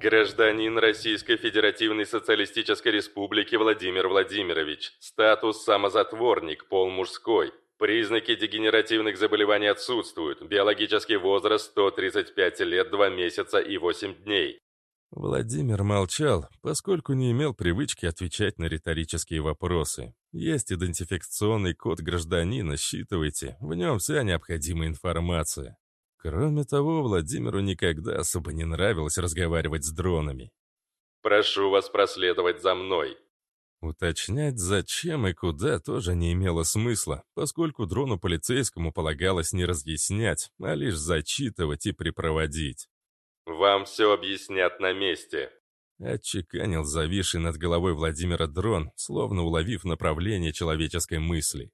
Гражданин Российской Федеративной Социалистической Республики Владимир Владимирович. Статус самозатворник, пол мужской. Признаки дегенеративных заболеваний отсутствуют. Биологический возраст 135 лет, 2 месяца и 8 дней. Владимир молчал, поскольку не имел привычки отвечать на риторические вопросы. Есть идентификационный код гражданина, считывайте, в нем вся необходимая информация. Кроме того, Владимиру никогда особо не нравилось разговаривать с дронами. «Прошу вас проследовать за мной». Уточнять, зачем и куда, тоже не имело смысла, поскольку дрону полицейскому полагалось не разъяснять, а лишь зачитывать и припроводить. «Вам все объяснят на месте», — отчеканил зависший над головой Владимира дрон, словно уловив направление человеческой мысли.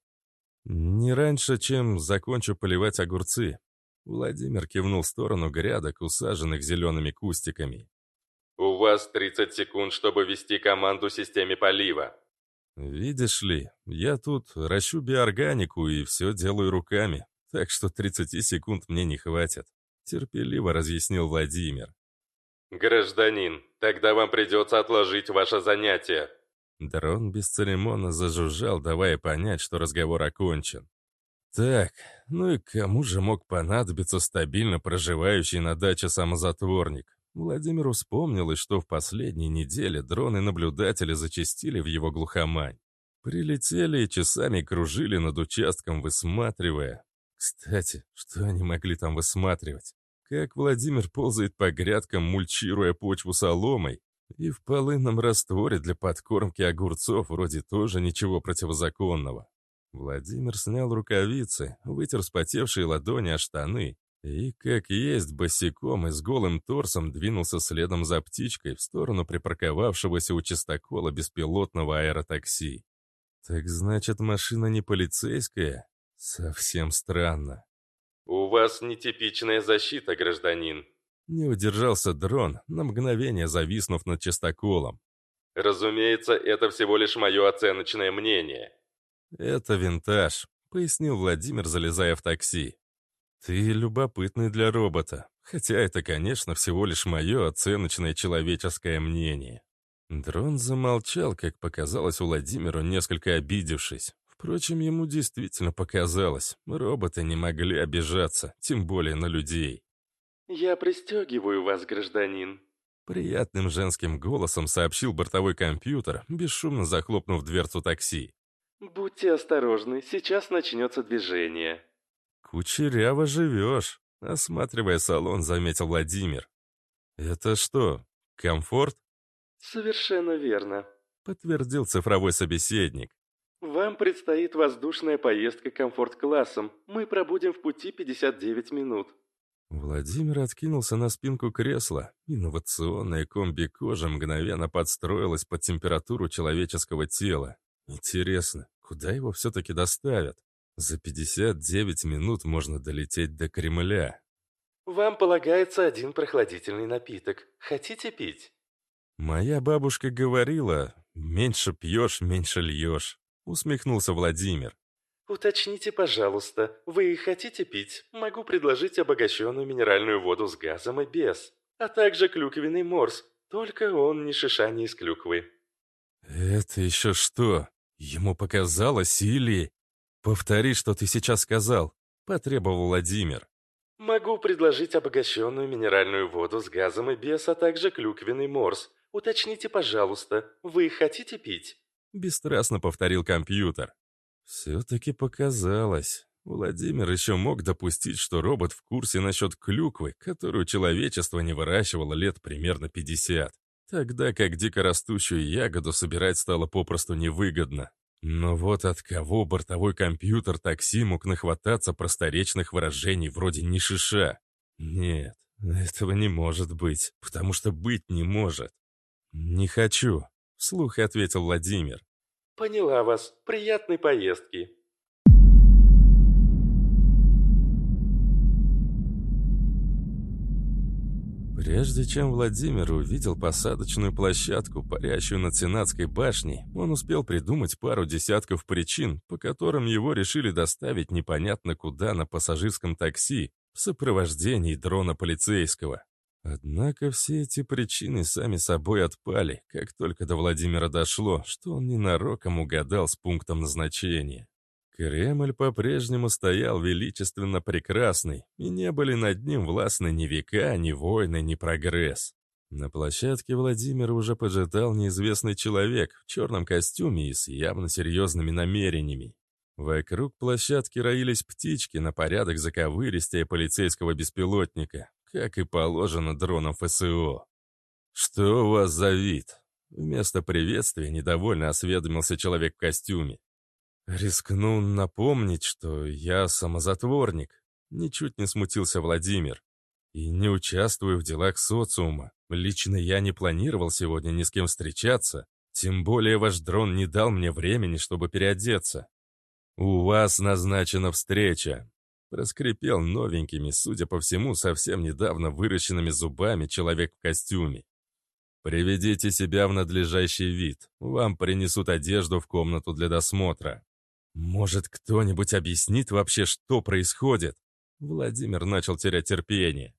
«Не раньше, чем закончу поливать огурцы», Владимир кивнул в сторону грядок, усаженных зелеными кустиками. «У вас 30 секунд, чтобы вести команду системе полива». «Видишь ли, я тут ращу биорганику и все делаю руками, так что 30 секунд мне не хватит», — терпеливо разъяснил Владимир. «Гражданин, тогда вам придется отложить ваше занятие». Дрон бесцеремонно зажужжал, давая понять, что разговор окончен. Так, ну и кому же мог понадобиться стабильно проживающий на даче самозатворник? Владимиру вспомнилось, что в последние недели дроны-наблюдатели зачастили в его глухомань. Прилетели и часами кружили над участком, высматривая. Кстати, что они могли там высматривать? Как Владимир ползает по грядкам, мульчируя почву соломой? И в полынном растворе для подкормки огурцов вроде тоже ничего противозаконного. Владимир снял рукавицы, вытер вспотевшие ладони о штаны и, как есть, босиком и с голым торсом двинулся следом за птичкой в сторону припарковавшегося у чистокола беспилотного аэротакси. Так значит, машина не полицейская? Совсем странно. «У вас нетипичная защита, гражданин», не удержался дрон, на мгновение зависнув над чистоколом. «Разумеется, это всего лишь мое оценочное мнение. «Это винтаж», — пояснил Владимир, залезая в такси. «Ты любопытный для робота, хотя это, конечно, всего лишь мое оценочное человеческое мнение». Дрон замолчал, как показалось Владимиру, несколько обидевшись. Впрочем, ему действительно показалось. Роботы не могли обижаться, тем более на людей. «Я пристегиваю вас, гражданин», Приятным женским голосом сообщил бортовой компьютер, бесшумно захлопнув дверцу такси. «Будьте осторожны, сейчас начнется движение». «Кучеряво живешь», — осматривая салон, заметил Владимир. «Это что, комфорт?» «Совершенно верно», — подтвердил цифровой собеседник. «Вам предстоит воздушная поездка комфорт-классом. Мы пробудем в пути 59 минут». Владимир откинулся на спинку кресла. Инновационная комби-кожа мгновенно подстроилась под температуру человеческого тела. Интересно, куда его все-таки доставят? За 59 минут можно долететь до Кремля. «Вам полагается один прохладительный напиток. Хотите пить?» «Моя бабушка говорила, меньше пьешь, меньше льешь», — усмехнулся Владимир. «Уточните, пожалуйста, вы хотите пить? Могу предложить обогащенную минеральную воду с газом и без, а также клюквенный морс, только он ни шиша не из клюквы». «Это еще что?» Ему показалось или... «Повтори, что ты сейчас сказал», — потребовал Владимир. «Могу предложить обогащенную минеральную воду с газом и без, а также клюквенный морс. Уточните, пожалуйста, вы хотите пить?» Бесстрастно повторил компьютер. Все-таки показалось. Владимир еще мог допустить, что робот в курсе насчет клюквы, которую человечество не выращивало лет примерно 50 тогда как дикорастущую ягоду собирать стало попросту невыгодно. Но вот от кого бортовой компьютер такси мог нахвататься просторечных выражений вроде «ни шиша»? Нет, этого не может быть, потому что быть не может. «Не хочу», — вслух ответил Владимир. «Поняла вас. Приятной поездки», Прежде чем Владимир увидел посадочную площадку, парящую над Сенатской башней, он успел придумать пару десятков причин, по которым его решили доставить непонятно куда на пассажирском такси в сопровождении дрона полицейского. Однако все эти причины сами собой отпали, как только до Владимира дошло, что он ненароком угадал с пунктом назначения. Кремль по-прежнему стоял величественно прекрасный, и не были над ним властны ни века, ни войны, ни прогресс. На площадке Владимира уже поджидал неизвестный человек в черном костюме и с явно серьезными намерениями. Вокруг площадки роились птички на порядок заковыристее полицейского беспилотника, как и положено дронам ФСО. «Что у вас за вид?» Вместо приветствия недовольно осведомился человек в костюме. Рискну напомнить, что я самозатворник. Ничуть не смутился Владимир. И не участвую в делах социума. Лично я не планировал сегодня ни с кем встречаться. Тем более ваш дрон не дал мне времени, чтобы переодеться. «У вас назначена встреча», — проскрипел новенькими, судя по всему, совсем недавно выращенными зубами человек в костюме. «Приведите себя в надлежащий вид. Вам принесут одежду в комнату для досмотра. «Может, кто-нибудь объяснит вообще, что происходит?» Владимир начал терять терпение.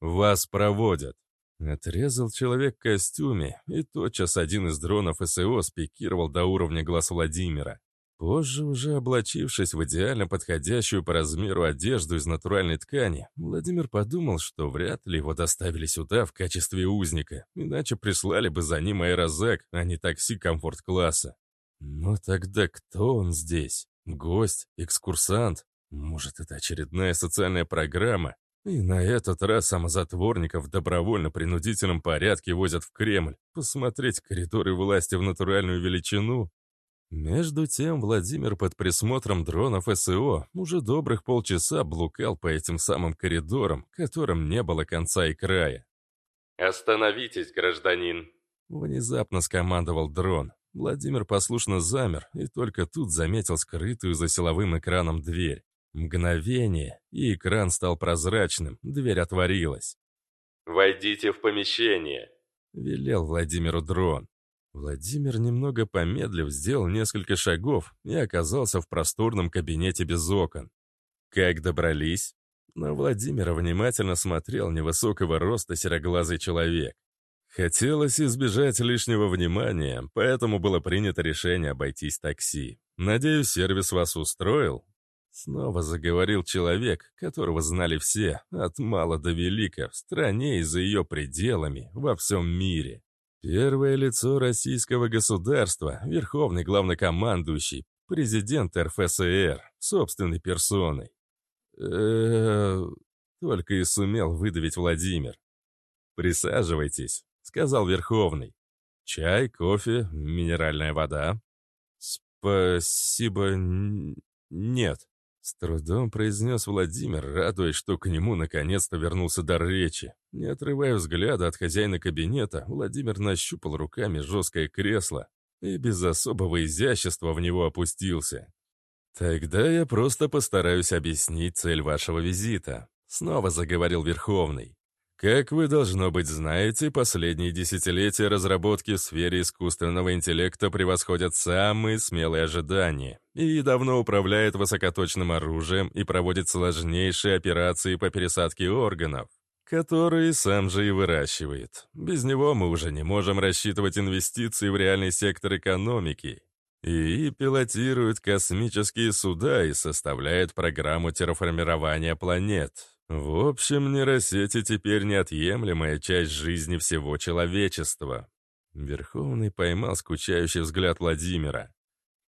«Вас проводят». Отрезал человек в костюме, и тотчас один из дронов СО спикировал до уровня глаз Владимира. Позже, уже облачившись в идеально подходящую по размеру одежду из натуральной ткани, Владимир подумал, что вряд ли его доставили сюда в качестве узника, иначе прислали бы за ним аэрозак, а не такси комфорт-класса. Но тогда кто он здесь? Гость? Экскурсант? Может, это очередная социальная программа? И на этот раз самозатворников в добровольно-принудительном порядке возят в Кремль, посмотреть коридоры власти в натуральную величину? Между тем Владимир под присмотром дронов СО уже добрых полчаса блукал по этим самым коридорам, которым не было конца и края. «Остановитесь, гражданин!» Внезапно скомандовал дрон. Владимир послушно замер и только тут заметил скрытую за силовым экраном дверь. Мгновение, и экран стал прозрачным, дверь отворилась. «Войдите в помещение», — велел Владимиру дрон. Владимир, немного помедлив, сделал несколько шагов и оказался в просторном кабинете без окон. Как добрались? На Владимира внимательно смотрел невысокого роста сероглазый человек. Хотелось избежать лишнего внимания, поэтому было принято решение обойтись такси. Надеюсь, сервис вас устроил? Снова заговорил человек, которого знали все, от мала до велика, в стране и за ее пределами, во всем мире. Первое лицо российского государства, верховный главнокомандующий, президент РФСР, собственной персоной. только и сумел выдавить Владимир. «Присаживайтесь», — сказал Верховный. «Чай, кофе, минеральная вода?» «Спасибо, нет», — с трудом произнес Владимир, радуясь, что к нему наконец-то вернулся дар речи. Не отрывая взгляда от хозяина кабинета, Владимир нащупал руками жесткое кресло и без особого изящества в него опустился. «Тогда я просто постараюсь объяснить цель вашего визита», — снова заговорил Верховный. Как вы, должно быть, знаете, последние десятилетия разработки в сфере искусственного интеллекта превосходят самые смелые ожидания и давно управляет высокоточным оружием и проводит сложнейшие операции по пересадке органов, которые сам же и выращивает. Без него мы уже не можем рассчитывать инвестиции в реальный сектор экономики. И пилотирует космические суда и составляет программу терраформирования планет, в общем, нейросети теперь неотъемлемая часть жизни всего человечества. Верховный поймал скучающий взгляд Владимира.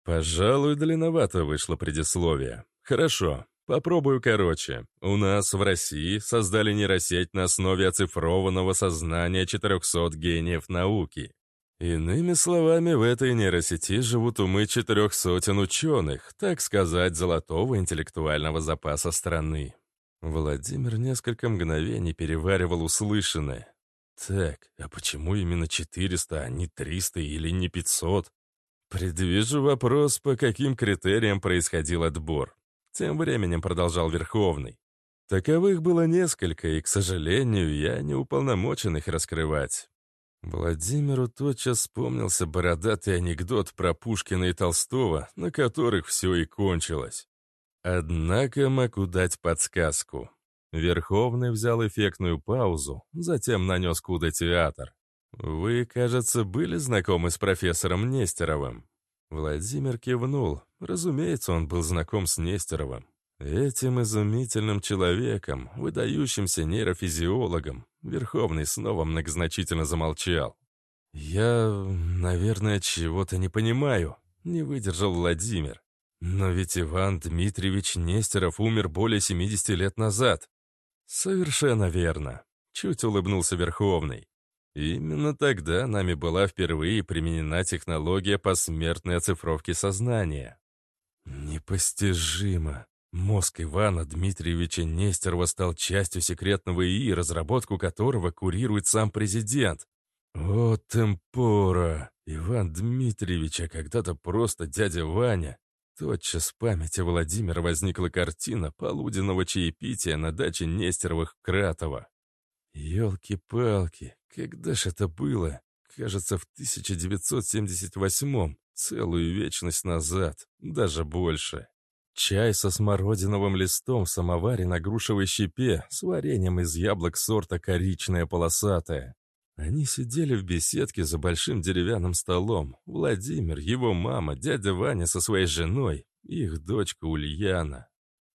Пожалуй, длинновато вышло предисловие. Хорошо, попробую короче. У нас в России создали нейросеть на основе оцифрованного сознания 400 гениев науки. Иными словами, в этой нейросети живут умы четырех сотен ученых, так сказать, золотого интеллектуального запаса страны. Владимир несколько мгновений переваривал услышанное. Так, а почему именно 400, а не 300 или не 500? Предвижу вопрос, по каким критериям происходил отбор. Тем временем продолжал Верховный. Таковых было несколько, и, к сожалению, я не уполномочен их раскрывать. Владимиру тотчас вспомнился бородатый анекдот про Пушкина и Толстого, на которых все и кончилось. Однако могу дать подсказку. Верховный взял эффектную паузу, затем нанес куда театр. «Вы, кажется, были знакомы с профессором Нестеровым?» Владимир кивнул. Разумеется, он был знаком с Нестеровым. Этим изумительным человеком, выдающимся нейрофизиологом, Верховный снова многозначительно замолчал. «Я, наверное, чего-то не понимаю», — не выдержал Владимир. «Но ведь Иван Дмитриевич Нестеров умер более 70 лет назад». «Совершенно верно», — чуть улыбнулся Верховный. Именно тогда нами была впервые применена технология посмертной оцифровки сознания. Непостижимо. Мозг Ивана Дмитриевича Нестерова стал частью секретного ИИ, разработку которого курирует сам президент. О, темпора! Иван Дмитриевич, а когда-то просто дядя Ваня. Тотчас в памяти Владимира возникла картина полуденного чаепития на даче Нестеровых Кратова. Ёлки-палки, когда ж это было? Кажется, в 1978-м, целую вечность назад, даже больше. Чай со смородиновым листом в самоваре на грушевой щепе с вареньем из яблок сорта коричная полосатая. Они сидели в беседке за большим деревянным столом. Владимир, его мама, дядя Ваня со своей женой, их дочка Ульяна.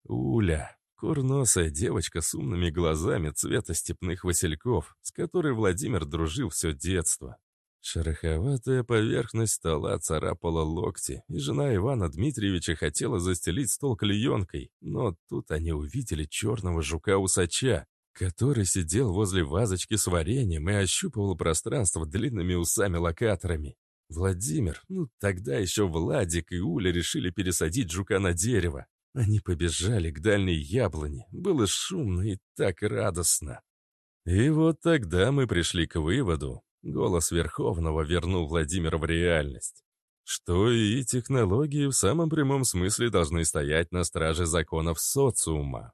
Уля, курносая девочка с умными глазами цвета степных васильков, с которой Владимир дружил все детство. Шероховатая поверхность стола царапала локти, и жена Ивана Дмитриевича хотела застелить стол клеенкой, но тут они увидели черного жука-усача, который сидел возле вазочки с вареньем и ощупывал пространство длинными усами-локаторами. Владимир, ну тогда еще Владик и Уля решили пересадить жука на дерево. Они побежали к дальней яблоне, было шумно и так радостно. И вот тогда мы пришли к выводу, Голос Верховного вернул Владимира в реальность. Что и технологии в самом прямом смысле должны стоять на страже законов социума.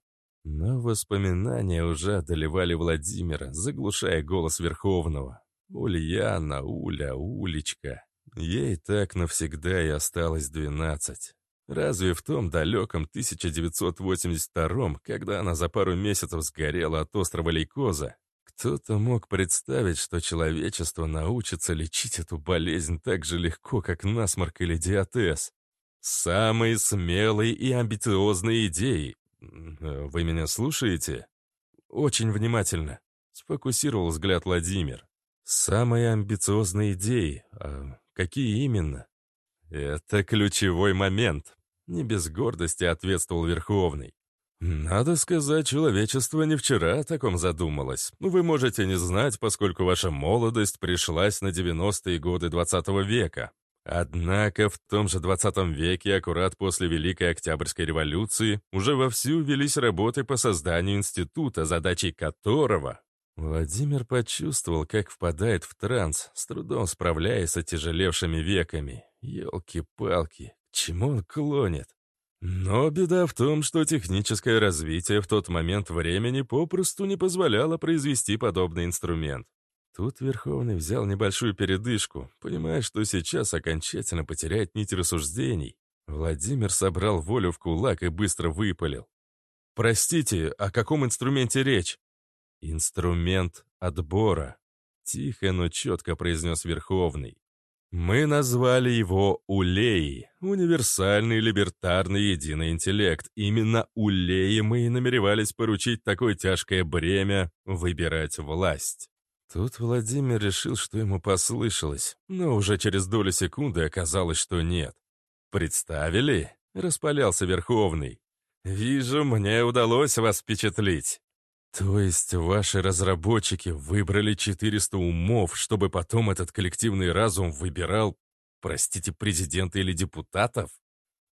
Но воспоминания уже одолевали Владимира, заглушая голос Верховного. Ульяна, Уля, Улечка. Ей так навсегда и осталось двенадцать. Разве в том далеком 1982-м, когда она за пару месяцев сгорела от острого лейкоза, кто-то мог представить, что человечество научится лечить эту болезнь так же легко, как насморк или диатез. Самые смелые и амбициозные идеи. Вы меня слушаете? Очень внимательно. Сфокусировал взгляд Владимир. Самые амбициозные идеи. А какие именно? Это ключевой момент. Не без гордости ответствовал Верховный. «Надо сказать, человечество не вчера о таком задумалось. Вы можете не знать, поскольку ваша молодость пришлась на 90-е годы 20 -го века. Однако в том же 20 веке, аккурат после Великой Октябрьской революции, уже вовсю велись работы по созданию института, задачей которого... Владимир почувствовал, как впадает в транс, с трудом справляясь с отяжелевшими веками. Елки-палки, к чему он клонит? Но беда в том, что техническое развитие в тот момент времени попросту не позволяло произвести подобный инструмент. Тут Верховный взял небольшую передышку, понимая, что сейчас окончательно потеряет нить рассуждений. Владимир собрал волю в кулак и быстро выпалил. «Простите, о каком инструменте речь?» «Инструмент отбора», — тихо, но четко произнес Верховный. Мы назвали его Улеи, универсальный либертарный единый интеллект. Именно Улеи мы и намеревались поручить такое тяжкое бремя — выбирать власть. Тут Владимир решил, что ему послышалось, но уже через долю секунды оказалось, что нет. «Представили?» — распалялся Верховный. «Вижу, мне удалось вас впечатлить. То есть ваши разработчики выбрали 400 умов, чтобы потом этот коллективный разум выбирал, простите, президента или депутатов?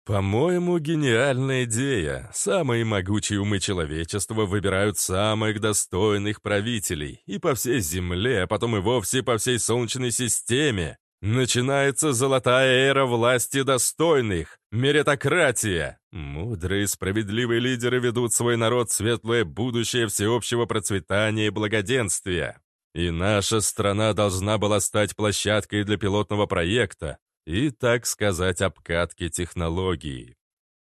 По-моему, гениальная идея. Самые могучие умы человечества выбирают самых достойных правителей. И по всей Земле, а потом и вовсе по всей Солнечной системе. Начинается золотая эра власти достойных, меритократия. Мудрые справедливые лидеры ведут свой народ в светлое будущее всеобщего процветания и благоденствия. И наша страна должна была стать площадкой для пилотного проекта и, так сказать, обкатки технологий.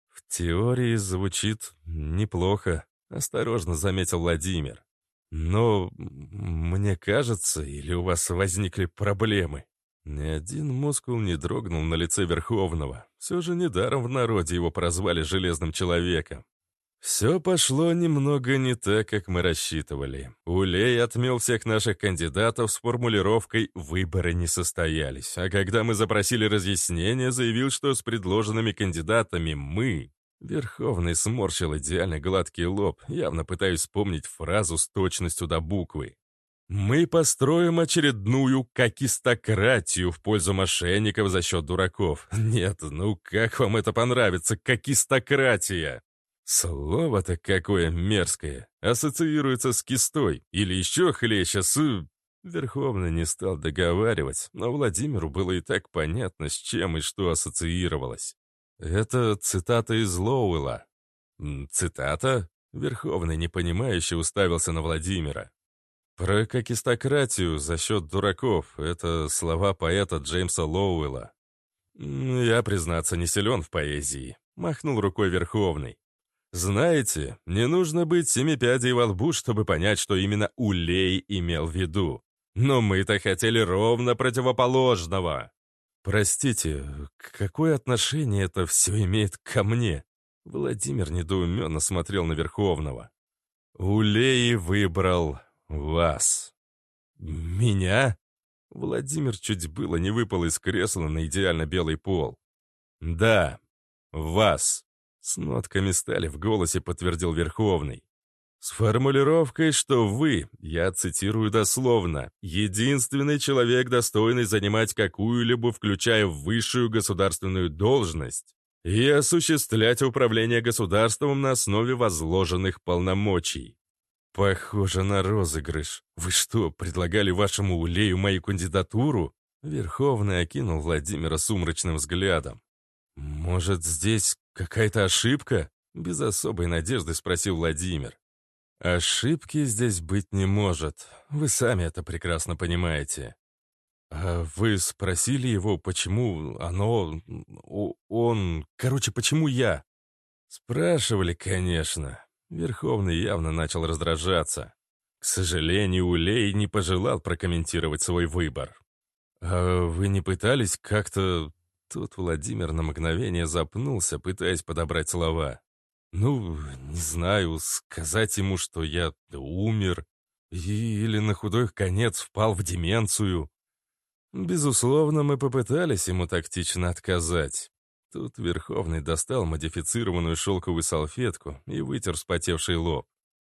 В теории звучит неплохо, Осторожно заметил Владимир. Но мне кажется, или у вас возникли проблемы? Ни один мускул не дрогнул на лице Верховного. Все же недаром в народе его прозвали «железным человеком». Все пошло немного не так, как мы рассчитывали. Улей отмел всех наших кандидатов с формулировкой «выборы не состоялись», а когда мы запросили разъяснения, заявил, что с предложенными кандидатами мы... Верховный сморщил идеально гладкий лоб, явно пытаясь вспомнить фразу с точностью до буквы. «Мы построим очередную какистократию в пользу мошенников за счет дураков. Нет, ну как вам это понравится, какистократия?» Слово-то какое мерзкое. Ассоциируется с кистой. Или еще хлеще с... Верховный не стал договаривать, но Владимиру было и так понятно, с чем и что ассоциировалось. Это цитата из Лоуэлла. Цитата? Верховный непонимающе уставился на Владимира. Про какистократию за счет дураков — это слова поэта Джеймса Лоуэлла. Я, признаться, не силен в поэзии. Махнул рукой Верховный. Знаете, не нужно быть семипядей во лбу, чтобы понять, что именно Улей имел в виду. Но мы-то хотели ровно противоположного. Простите, какое отношение это все имеет ко мне? Владимир недоуменно смотрел на Верховного. Улей выбрал вас. Меня? Владимир чуть было не выпал из кресла на идеально белый пол. Да, вас. С нотками стали в голосе подтвердил Верховный. С формулировкой, что вы, я цитирую дословно, единственный человек, достойный занимать какую-либо, включая высшую государственную должность, и осуществлять управление государством на основе возложенных полномочий. Похоже на розыгрыш. Вы что, предлагали вашему улею мою кандидатуру? Верховный окинул Владимира сумрачным взглядом. «Может, здесь какая-то ошибка?» Без особой надежды спросил Владимир. «Ошибки здесь быть не может. Вы сами это прекрасно понимаете. А вы спросили его, почему оно... он... Короче, почему я?» Спрашивали, конечно. Верховный явно начал раздражаться. К сожалению, Улей не пожелал прокомментировать свой выбор. «А вы не пытались как-то Тут Владимир на мгновение запнулся, пытаясь подобрать слова. «Ну, не знаю, сказать ему, что я умер, или на худой конец впал в деменцию». Безусловно, мы попытались ему тактично отказать. Тут Верховный достал модифицированную шелковую салфетку и вытер вспотевший лоб.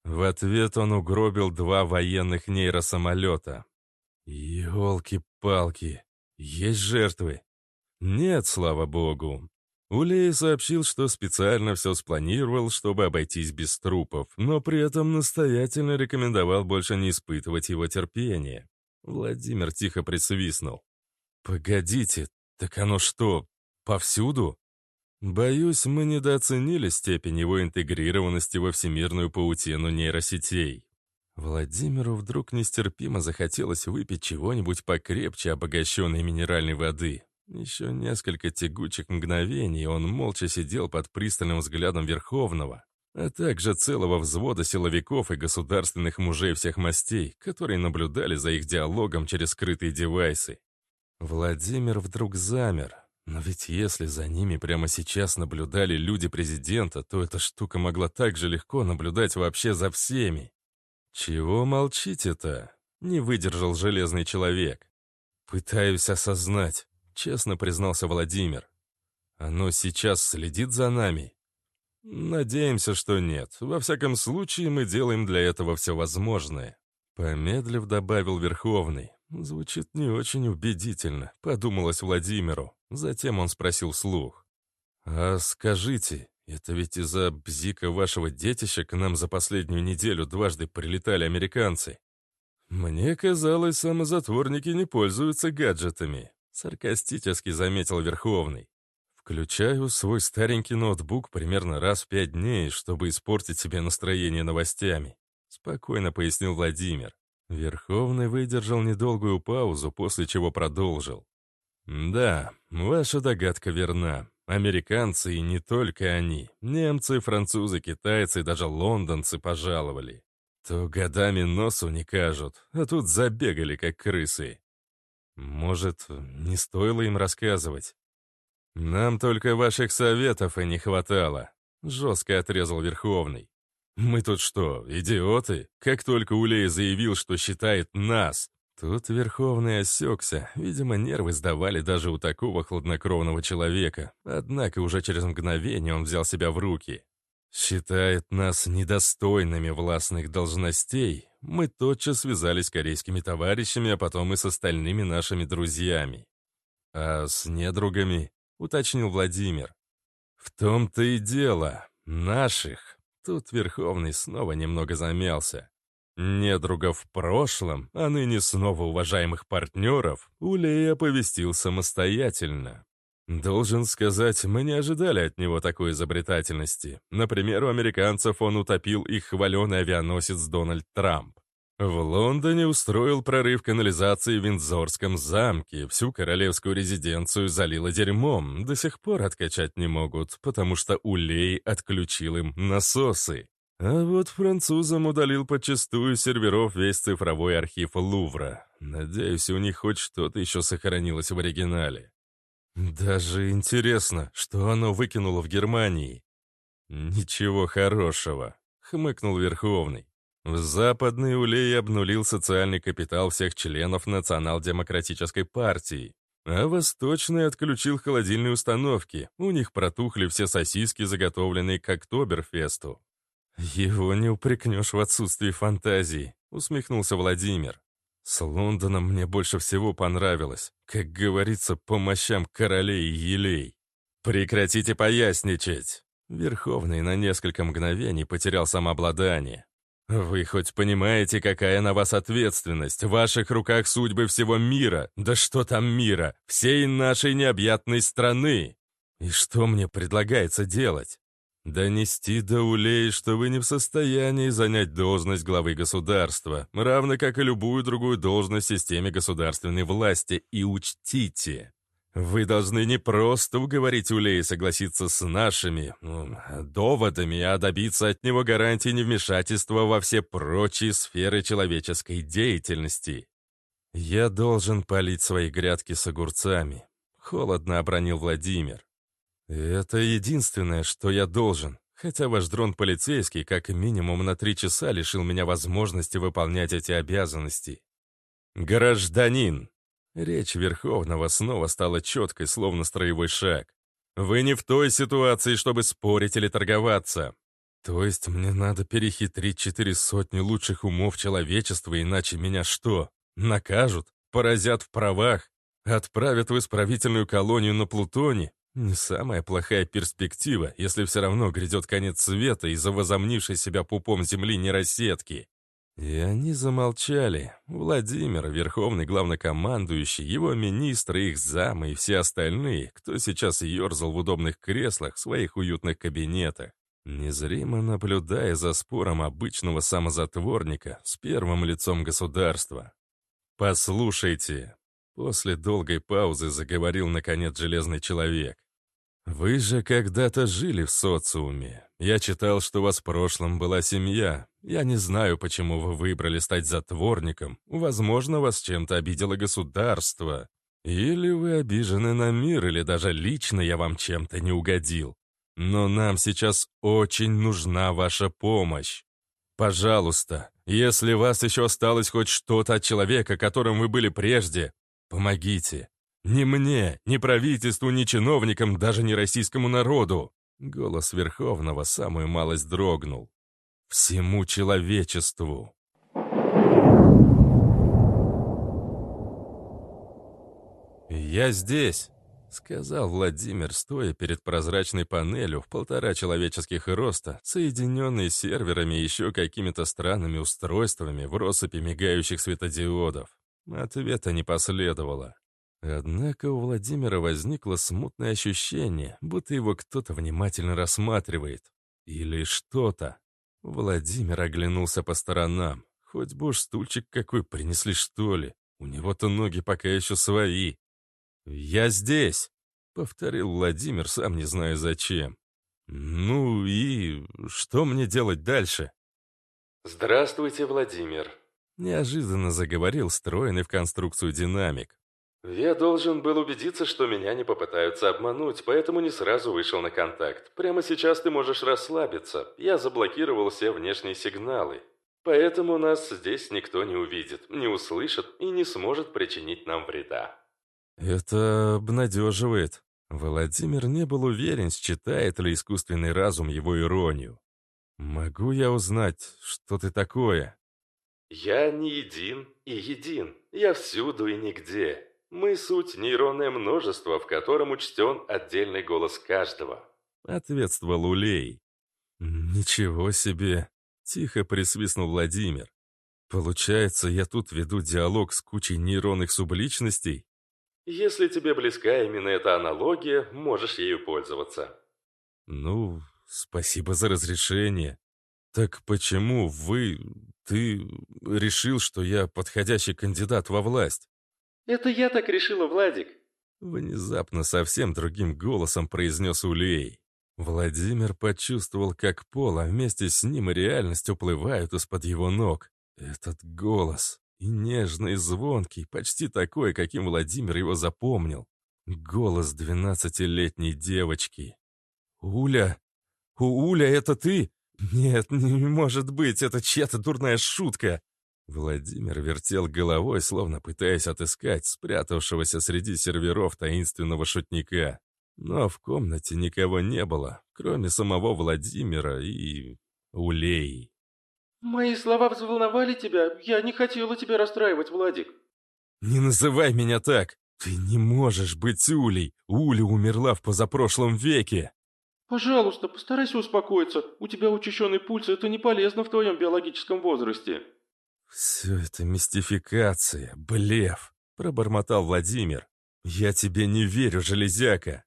В ответ он угробил два военных нейросамолета. «Елки-палки, есть жертвы!» Нет, слава богу. Улей сообщил, что специально все спланировал, чтобы обойтись без трупов, но при этом настоятельно рекомендовал больше не испытывать его терпения. Владимир тихо присвистнул. «Погодите, так оно что, повсюду?» Боюсь, мы недооценили степень его интегрированности во всемирную паутину нейросетей. Владимиру вдруг нестерпимо захотелось выпить чего-нибудь покрепче обогащенной минеральной воды. Еще несколько тягучих мгновений он молча сидел под пристальным взглядом Верховного, а также целого взвода силовиков и государственных мужей всех мастей, которые наблюдали за их диалогом через скрытые девайсы. Владимир вдруг замер. Но ведь если за ними прямо сейчас наблюдали люди президента, то эта штука могла так же легко наблюдать вообще за всеми. «Чего молчите-то?» — не выдержал железный человек. «Пытаюсь осознать, честно признался Владимир. «Оно сейчас следит за нами?» «Надеемся, что нет. Во всяком случае, мы делаем для этого все возможное». Помедлив добавил Верховный. «Звучит не очень убедительно», — подумалось Владимиру. Затем он спросил вслух. «А скажите, это ведь из-за бзика вашего детища к нам за последнюю неделю дважды прилетали американцы?» «Мне казалось, самозатворники не пользуются гаджетами», Саркастически заметил Верховный. Включаю свой старенький ноутбук примерно раз в пять дней, чтобы испортить себе настроение новостями. Спокойно пояснил Владимир. Верховный выдержал недолгую паузу, после чего продолжил. «Да, ваша догадка верна. Американцы и не только они. Немцы, французы, китайцы и даже лондонцы пожаловали. То годами носу не кажут, а тут забегали, как крысы. Может, не стоило им рассказывать? Нам только ваших советов и не хватало, жестко отрезал Верховный. Мы тут что, идиоты? Как только Улей заявил, что считает нас, Тут Верховный осекся. Видимо, нервы сдавали даже у такого хладнокровного человека. Однако уже через мгновение он взял себя в руки. Считает нас недостойными властных должностей. Мы тотчас связались с корейскими товарищами, а потом и с остальными нашими друзьями. А с недругами, уточнил Владимир. В том-то и дело. Наших. Тут Верховный снова немного замялся. Недругов в прошлом, а ныне снова уважаемых партнеров, Улей оповестил самостоятельно. Должен сказать, мы не ожидали от него такой изобретательности. Например, у американцев он утопил их хваленый авианосец Дональд Трамп. В Лондоне устроил прорыв канализации в Виндзорском замке, всю королевскую резиденцию залило дерьмом, до сих пор откачать не могут, потому что Улей отключил им насосы. А вот французам удалил подчастую серверов весь цифровой архив Лувра. Надеюсь, у них хоть что-то еще сохранилось в оригинале. Даже интересно, что оно выкинуло в Германии. Ничего хорошего, хмыкнул Верховный. В Западной Улей обнулил социальный капитал всех членов Национал-демократической партии, а Восточный отключил холодильные установки. У них протухли все сосиски, заготовленные к Октоберфесту. «Его не упрекнешь в отсутствии фантазии», — усмехнулся Владимир. «С Лондоном мне больше всего понравилось. Как говорится, по мощам королей и елей». «Прекратите поясничать!» Верховный на несколько мгновений потерял самообладание. «Вы хоть понимаете, какая на вас ответственность? В ваших руках судьбы всего мира. Да что там мира? Всей нашей необъятной страны. И что мне предлагается делать? Донести до улей, что вы не в состоянии занять должность главы государства, равно как и любую другую должность в системе государственной власти, и учтите. Вы должны не просто уговорить Улей согласиться с нашими ну, доводами, а добиться от него гарантии невмешательства во все прочие сферы человеческой деятельности. Я должен полить свои грядки с огурцами, холодно обронил Владимир. «Это единственное, что я должен, хотя ваш дрон-полицейский как минимум на три часа лишил меня возможности выполнять эти обязанности». «Гражданин!» Речь Верховного снова стала четкой, словно строевой шаг. «Вы не в той ситуации, чтобы спорить или торговаться. То есть мне надо перехитрить четыре сотни лучших умов человечества, иначе меня что, накажут, поразят в правах, отправят в исправительную колонию на Плутоне? Не самая плохая перспектива, если все равно грядет конец света из-за возомнившей себя пупом земли нейросетки. И они замолчали. Владимир, верховный главнокомандующий, его министры, их замы и все остальные, кто сейчас ерзал в удобных креслах в своих уютных кабинетах, незримо наблюдая за спором обычного самозатворника с первым лицом государства. «Послушайте», — после долгой паузы заговорил наконец Железный Человек. «Вы же когда-то жили в социуме. Я читал, что у вас в прошлом была семья. Я не знаю, почему вы выбрали стать затворником. Возможно, вас чем-то обидело государство. Или вы обижены на мир, или даже лично я вам чем-то не угодил. Но нам сейчас очень нужна ваша помощь. Пожалуйста, если у вас еще осталось хоть что-то от человека, которым вы были прежде, помогите. Ни мне, ни правительству, ни чиновникам, даже не российскому народу. Голос Верховного самую малость дрогнул. Всему человечеству. «Я здесь», — сказал Владимир, стоя перед прозрачной панелью в полтора человеческих роста, соединенной серверами и еще какими-то странными устройствами в россыпи мигающих светодиодов. Ответа не последовало. Однако у Владимира возникло смутное ощущение, будто его кто-то внимательно рассматривает. Или что-то. Владимир оглянулся по сторонам. Хоть бы уж стульчик какой принесли, что ли. У него-то ноги пока еще свои. «Я здесь!» Повторил Владимир, сам не знаю зачем. Ну и что мне делать дальше? Здравствуйте, Владимир. Неожиданно заговорил встроенный в конструкцию динамик. Я должен был убедиться, что меня не попытаются обмануть, поэтому не сразу вышел на контакт. Прямо сейчас ты можешь расслабиться. Я заблокировал все внешние сигналы. Поэтому нас здесь никто не увидит, не услышит и не сможет причинить нам вреда. Это обнадеживает. Владимир не был уверен, считает ли искусственный разум его иронию. «Могу я узнать, что ты такое?» «Я не един и един. Я всюду и нигде. Мы суть нейронное множество, в котором учтен отдельный голос каждого», — ответствовал Улей. «Ничего себе!» — тихо присвистнул Владимир. «Получается, я тут веду диалог с кучей нейронных субличностей?» «Если тебе близка именно эта аналогия, можешь ею пользоваться». «Ну, спасибо за разрешение. Так почему вы... ты решил, что я подходящий кандидат во власть?» «Это я так решила, Владик!» Внезапно совсем другим голосом произнес Улей. Владимир почувствовал, как пол, а вместе с ним и реальность уплывают из-под его ног. Этот голос. И нежный, и звонкий, почти такой, каким Владимир его запомнил. Голос двенадцатилетней девочки. «Уля! Уля, это ты? Нет, не может быть, это чья-то дурная шутка!» Владимир вертел головой, словно пытаясь отыскать спрятавшегося среди серверов таинственного шутника. Но в комнате никого не было, кроме самого Владимира и... Улей. «Мои слова взволновали тебя? Я не хотела тебя расстраивать, Владик». «Не называй меня так! Ты не можешь быть Улей! Уля умерла в позапрошлом веке!» «Пожалуйста, постарайся успокоиться. У тебя учащенный пульс, это не полезно в твоем биологическом возрасте». «Все это мистификация, блеф», — пробормотал Владимир. «Я тебе не верю, железяка».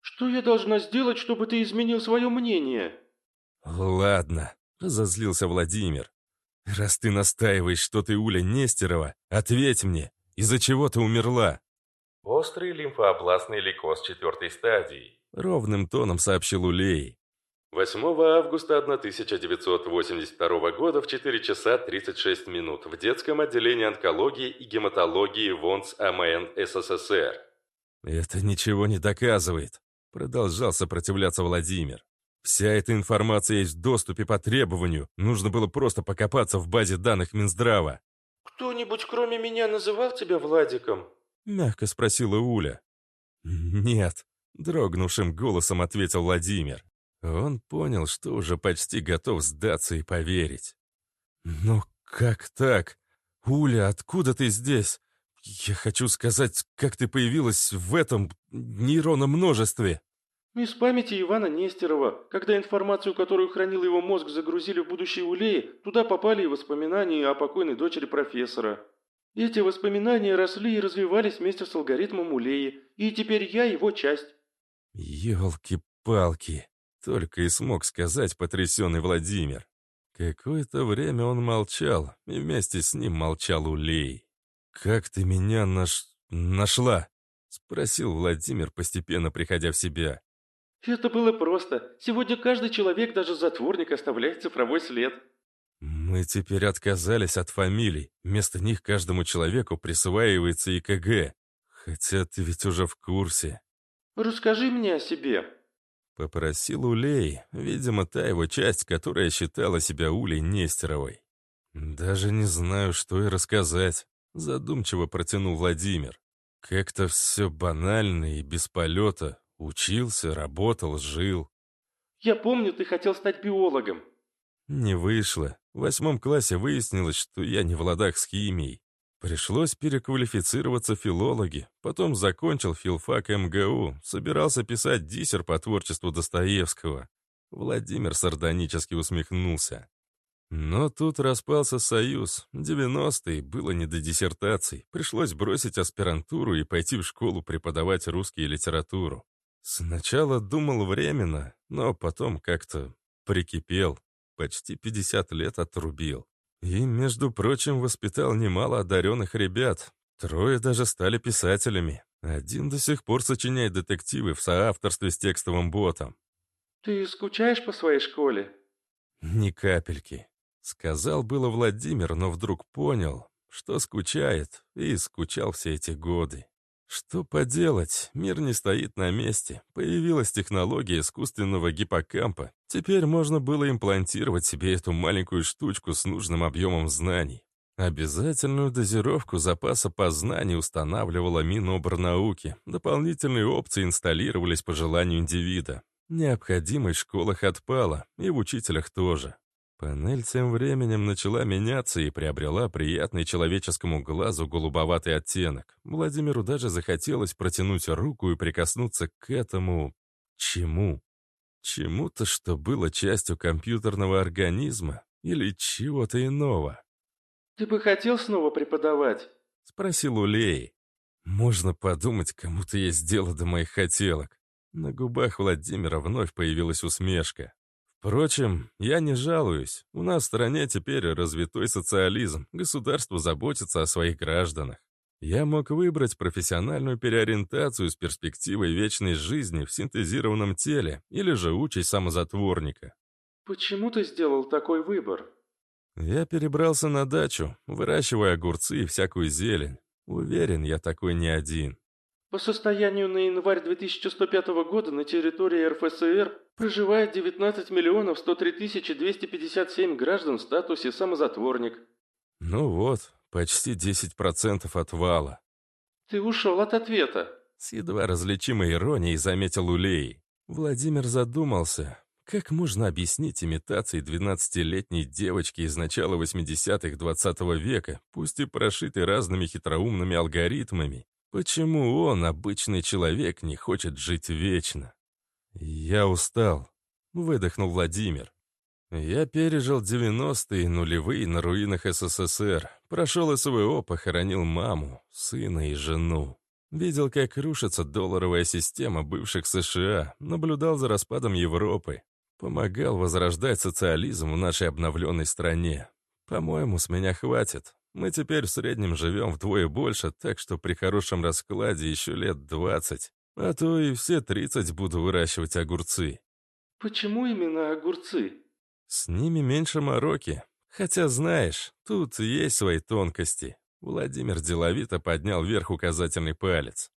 «Что я должна сделать, чтобы ты изменил свое мнение?» «Ладно», — разозлился Владимир. «Раз ты настаиваешь, что ты Уля Нестерова, ответь мне, из-за чего ты умерла?» «Острый лимфообластный лейкоз четвертой стадии», — ровным тоном сообщил Улей. 8 августа 1982 года в 4 часа 36 минут в детском отделении онкологии и гематологии ВОНС АМН СССР. «Это ничего не доказывает», — продолжал сопротивляться Владимир. «Вся эта информация есть в доступе по требованию. Нужно было просто покопаться в базе данных Минздрава». «Кто-нибудь кроме меня называл тебя Владиком?» — мягко спросила Уля. «Нет», — дрогнувшим голосом ответил Владимир. Он понял, что уже почти готов сдаться и поверить. «Ну как так? Уля, откуда ты здесь? Я хочу сказать, как ты появилась в этом нейронном множестве?» Из памяти Ивана Нестерова. Когда информацию, которую хранил его мозг, загрузили в будущие улеи, туда попали и воспоминания о покойной дочери профессора. Эти воспоминания росли и развивались вместе с алгоритмом улеи, и теперь я его часть. Ёлки-палки. Только и смог сказать потрясенный Владимир. Какое-то время он молчал, и вместе с ним молчал Улей. «Как ты меня наш... нашла?» — спросил Владимир, постепенно приходя в себя. «Это было просто. Сегодня каждый человек, даже затворник, оставляет цифровой след». «Мы теперь отказались от фамилий. Вместо них каждому человеку присваивается ИКГ. Хотя ты ведь уже в курсе». «Расскажи мне о себе», Попросил Улей, видимо, та его часть, которая считала себя Улей Нестеровой. «Даже не знаю, что и рассказать», — задумчиво протянул Владимир. «Как-то все банально и без полета. Учился, работал, жил». «Я помню, ты хотел стать биологом». «Не вышло. В восьмом классе выяснилось, что я не в ладах с химией. Пришлось переквалифицироваться филологи, потом закончил филфак МГУ, собирался писать диссер по творчеству Достоевского. Владимир сардонически усмехнулся. Но тут распался союз. 90-е было не до диссертаций. Пришлось бросить аспирантуру и пойти в школу преподавать русский литературу. Сначала думал временно, но потом как-то прикипел. Почти 50 лет отрубил. И, между прочим, воспитал немало одаренных ребят. Трое даже стали писателями. Один до сих пор сочиняет детективы в соавторстве с текстовым ботом. «Ты скучаешь по своей школе?» «Ни капельки», — сказал было Владимир, но вдруг понял, что скучает, и скучал все эти годы. Что поделать, мир не стоит на месте. Появилась технология искусственного гиппокампа. Теперь можно было имплантировать себе эту маленькую штучку с нужным объемом знаний. Обязательную дозировку запаса познаний устанавливала Минобрнауки. Дополнительные опции инсталлировались по желанию индивида. Необходимость в школах отпала, и в учителях тоже. Панель тем временем начала меняться и приобрела приятный человеческому глазу голубоватый оттенок. Владимиру даже захотелось протянуть руку и прикоснуться к этому... чему? Чему-то, что было частью компьютерного организма или чего-то иного. «Ты бы хотел снова преподавать?» — спросил Улей. «Можно подумать, кому-то есть дело до моих хотелок». На губах Владимира вновь появилась усмешка. Впрочем, я не жалуюсь. У нас в стране теперь развитой социализм. Государство заботится о своих гражданах. Я мог выбрать профессиональную переориентацию с перспективой вечной жизни в синтезированном теле или же участь самозатворника. «Почему ты сделал такой выбор?» Я перебрался на дачу, выращивая огурцы и всякую зелень. Уверен, я такой не один. По состоянию на январь 2105 года на территории РФСР проживает 19 миллионов 103 тысячи 257 граждан в статусе самозатворник. Ну вот, почти 10% от вала. Ты ушел от ответа. С едва различимой иронией заметил Улей. Владимир задумался. Как можно объяснить имитации 12-летней девочки из начала 80-х 20 -го века, пусть и прошитой разными хитроумными алгоритмами, Почему он, обычный человек, не хочет жить вечно? Я устал, выдохнул Владимир. Я пережил 90-е нулевые на руинах СССР, прошел СВО, похоронил маму, сына и жену. Видел, как рушится долларовая система бывших США, наблюдал за распадом Европы, помогал возрождать социализм в нашей обновленной стране. По-моему, с меня хватит. Мы теперь в среднем живем вдвое больше, так что при хорошем раскладе еще лет двадцать, а то и все тридцать буду выращивать огурцы. Почему именно огурцы? С ними меньше мороки. Хотя, знаешь, тут есть свои тонкости. Владимир деловито поднял вверх указательный палец.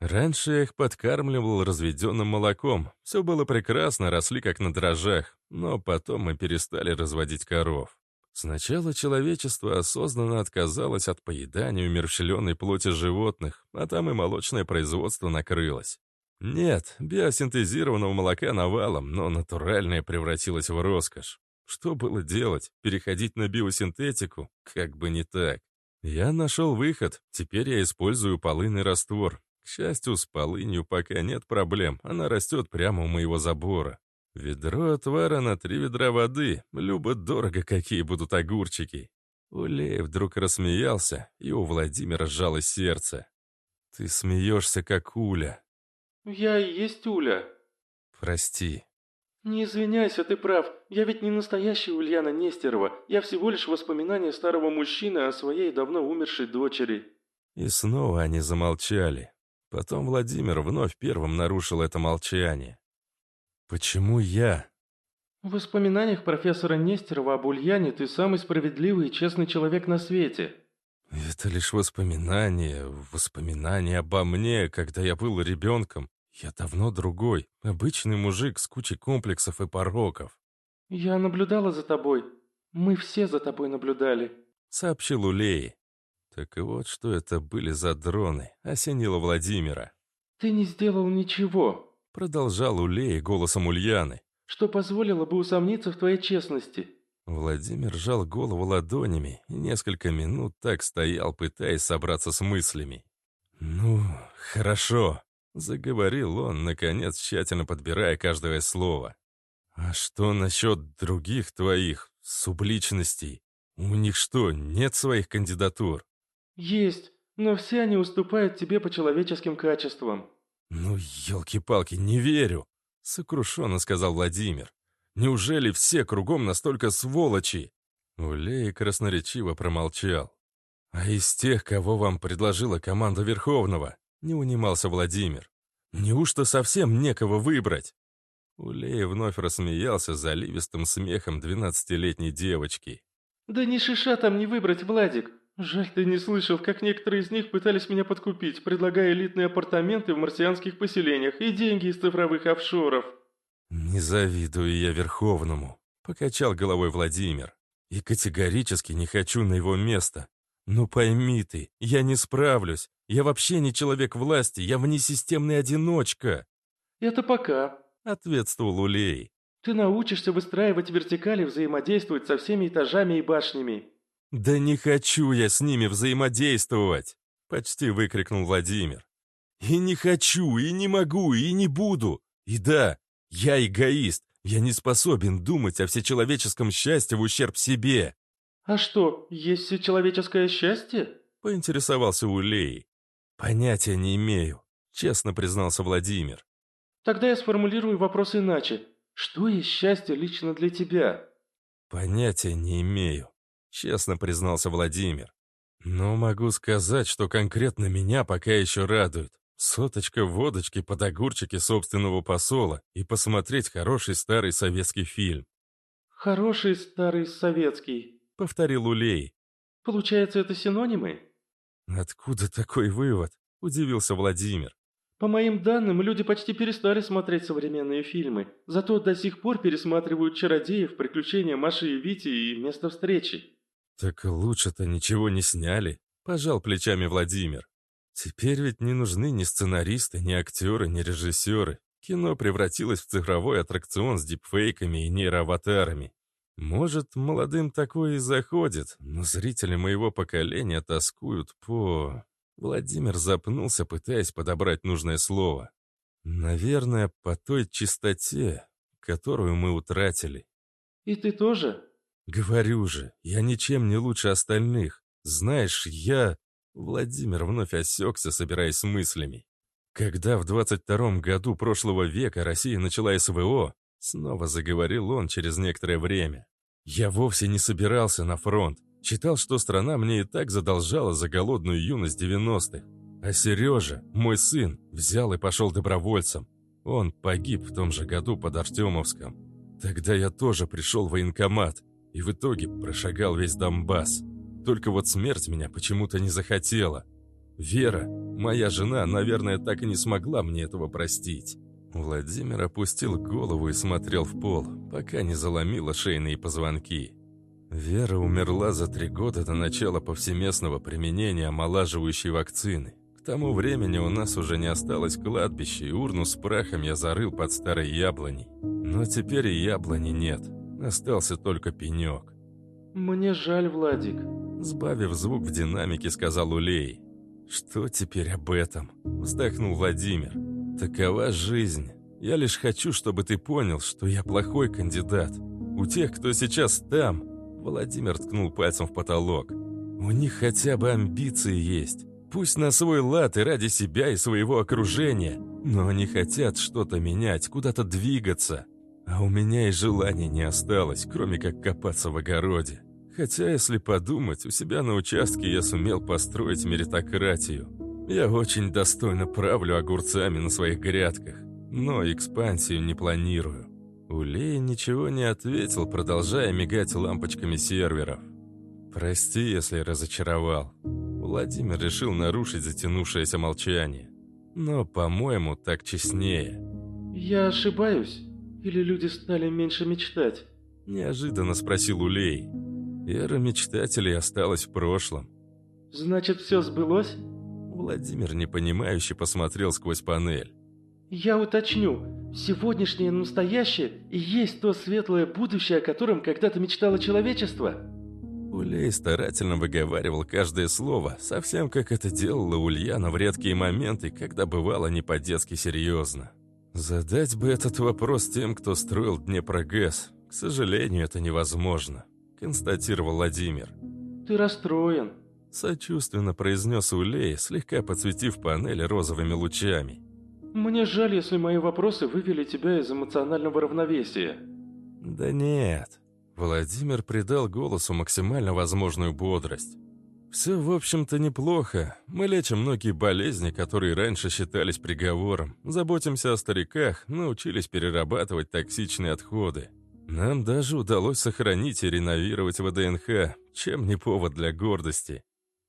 Раньше я их подкармливал разведенным молоком. Все было прекрасно, росли как на дрожжах. Но потом мы перестали разводить коров. Сначала человечество осознанно отказалось от поедания умерщвленной плоти животных, а там и молочное производство накрылось. Нет, биосинтезированного молока навалом, но натуральное превратилось в роскошь. Что было делать? Переходить на биосинтетику? Как бы не так. Я нашел выход, теперь я использую полынный раствор. К счастью, с полынью пока нет проблем, она растет прямо у моего забора. Ведро отвара на три ведра воды. Любо-дорого какие будут огурчики. Улей вдруг рассмеялся, и у Владимира сжалось сердце. «Ты смеешься, как Уля». «Я и есть Уля». «Прости». «Не извиняйся, ты прав. Я ведь не настоящая Ульяна Нестерова. Я всего лишь воспоминание старого мужчины о своей давно умершей дочери». И снова они замолчали. Потом Владимир вновь первым нарушил это молчание. «Почему я?» В воспоминаниях профессора Нестерова об Ульяне ты самый справедливый и честный человек на свете. Это лишь воспоминания, воспоминания обо мне, когда я был ребенком. Я давно другой, обычный мужик с кучей комплексов и пороков. Я наблюдала за тобой. Мы все за тобой наблюдали, сообщил Улей. Так и вот, что это были за дроны, осенило Владимира. Ты не сделал ничего, Продолжал Улей голосом Ульяны. «Что позволило бы усомниться в твоей честности?» Владимир сжал голову ладонями и несколько минут так стоял, пытаясь собраться с мыслями. «Ну, хорошо», — заговорил он, наконец, тщательно подбирая каждое слово. «А что насчет других твоих субличностей? У них что, нет своих кандидатур?» «Есть, но все они уступают тебе по человеческим качествам», «Ну, елки-палки, не верю!» — сокрушенно сказал Владимир. «Неужели все кругом настолько сволочи?» Улей красноречиво промолчал. «А из тех, кого вам предложила команда Верховного, Не унимался Владимир. «Неужто совсем некого выбрать?» Улей вновь рассмеялся заливистым смехом двенадцатилетней девочки. «Да ни шиша там не выбрать, Владик. Жаль, ты не слышал, как некоторые из них пытались меня подкупить, предлагая элитные апартаменты в марсианских поселениях и деньги из цифровых офшоров». «Не завидую я Верховному», — покачал головой Владимир. «И категорически не хочу на его место. Ну пойми ты, я не справлюсь. Я вообще не человек власти, я внесистемный одиночка». «Это пока», — ответствовал Улей. «Ты научишься выстраивать вертикали, взаимодействовать со всеми этажами и башнями». «Да не хочу я с ними взаимодействовать!» — почти выкрикнул Владимир. «И не хочу, и не могу, и не буду. И да, я эгоист, я не способен думать о всечеловеческом счастье в ущерб себе». «А что, есть всечеловеческое счастье?» — поинтересовался Улей. «Понятия не имею», — честно признался Владимир. «Тогда я сформулирую вопрос иначе. Что есть счастье лично для тебя?» «Понятия не имею», — честно признался Владимир. «Но могу сказать, что конкретно меня пока еще радует. Соточка водочки под огурчики собственного посола и посмотреть хороший старый советский фильм». «Хороший старый советский», — повторил Улей. «Получается, это синонимы?» «Откуда такой вывод?» – удивился Владимир. «По моим данным, люди почти перестали смотреть современные фильмы, зато до сих пор пересматривают «Чародеев», «Приключения Маши и Вити» и «Место встречи». «Так лучше-то ничего не сняли», – пожал плечами Владимир. «Теперь ведь не нужны ни сценаристы, ни актеры, ни режиссеры. Кино превратилось в цифровой аттракцион с дипфейками и нейроаватарами. Может, молодым такое и заходит, но зрители моего поколения тоскуют по... Владимир запнулся, пытаясь подобрать нужное слово. Наверное, по той чистоте, которую мы утратили. «И ты тоже?» «Говорю же, я ничем не лучше остальных. Знаешь, я...» Владимир вновь осекся, собираясь мыслями. Когда в 22-м году прошлого века Россия начала СВО, снова заговорил он через некоторое время. Я вовсе не собирался на фронт. Считал, что страна мне и так задолжала за голодную юность 90-х. А Сережа, мой сын, взял и пошел добровольцем. Он погиб в том же году под Артемовском. Тогда я тоже пришел в военкомат и в итоге прошагал весь Донбасс. Только вот смерть меня почему-то не захотела. Вера, моя жена, наверное, так и не смогла мне этого простить. Владимир опустил голову и смотрел в пол, пока не заломило шейные позвонки. Вера умерла за три года до начала повсеместного применения омолаживающей вакцины. К тому времени у нас уже не осталось кладбища, и урну с прахом я зарыл под старой яблоней. Но теперь и яблони нет, остался только пенек. «Мне жаль, Владик», — сбавив звук в динамике, сказал Улей. «Что теперь об этом?» — вздохнул Владимир. Такова жизнь. Я лишь хочу, чтобы ты понял, что я плохой кандидат. У тех, кто сейчас там, Владимир ткнул пальцем в потолок. У них хотя бы амбиции есть. Пусть на свой лад и ради себя и своего окружения, но они хотят что-то менять, куда-то двигаться. А у меня и желания не осталось, кроме как копаться в огороде. Хотя, если подумать, у себя на участке я сумел построить меритократию. Я очень достойно правлю огурцами на своих грядках, но экспансию не планирую. Улей ничего не ответил, продолжая мигать лампочками серверов. «Прости, если разочаровал». Владимир решил нарушить затянувшееся молчание. «Но, по-моему, так честнее». «Я ошибаюсь? Или люди стали меньше мечтать?» Неожиданно спросил Улей. Эра мечтателей осталась в прошлом. «Значит, все сбылось?» Владимир непонимающе посмотрел сквозь панель. «Я уточню. Сегодняшнее настоящее и есть то светлое будущее, о котором когда-то мечтало человечество?» Улей старательно выговаривал каждое слово, совсем как это делала Ульяна в редкие моменты, когда бывало не по-детски серьезно. Задать бы этот вопрос тем, кто строил Днепрогэс. К сожалению, это невозможно, констатировал Владимир. «Ты расстроен», Сочувственно произнес Улей, слегка подсветив панель розовыми лучами. «Мне жаль, если мои вопросы вывели тебя из эмоционального равновесия». «Да нет». Владимир придал голосу максимально возможную бодрость. Все, в общем-то, неплохо. Мы лечим многие болезни, которые раньше считались приговором. Заботимся о стариках, научились перерабатывать токсичные отходы. Нам даже удалось сохранить и реновировать ВДНХ, чем не повод для гордости.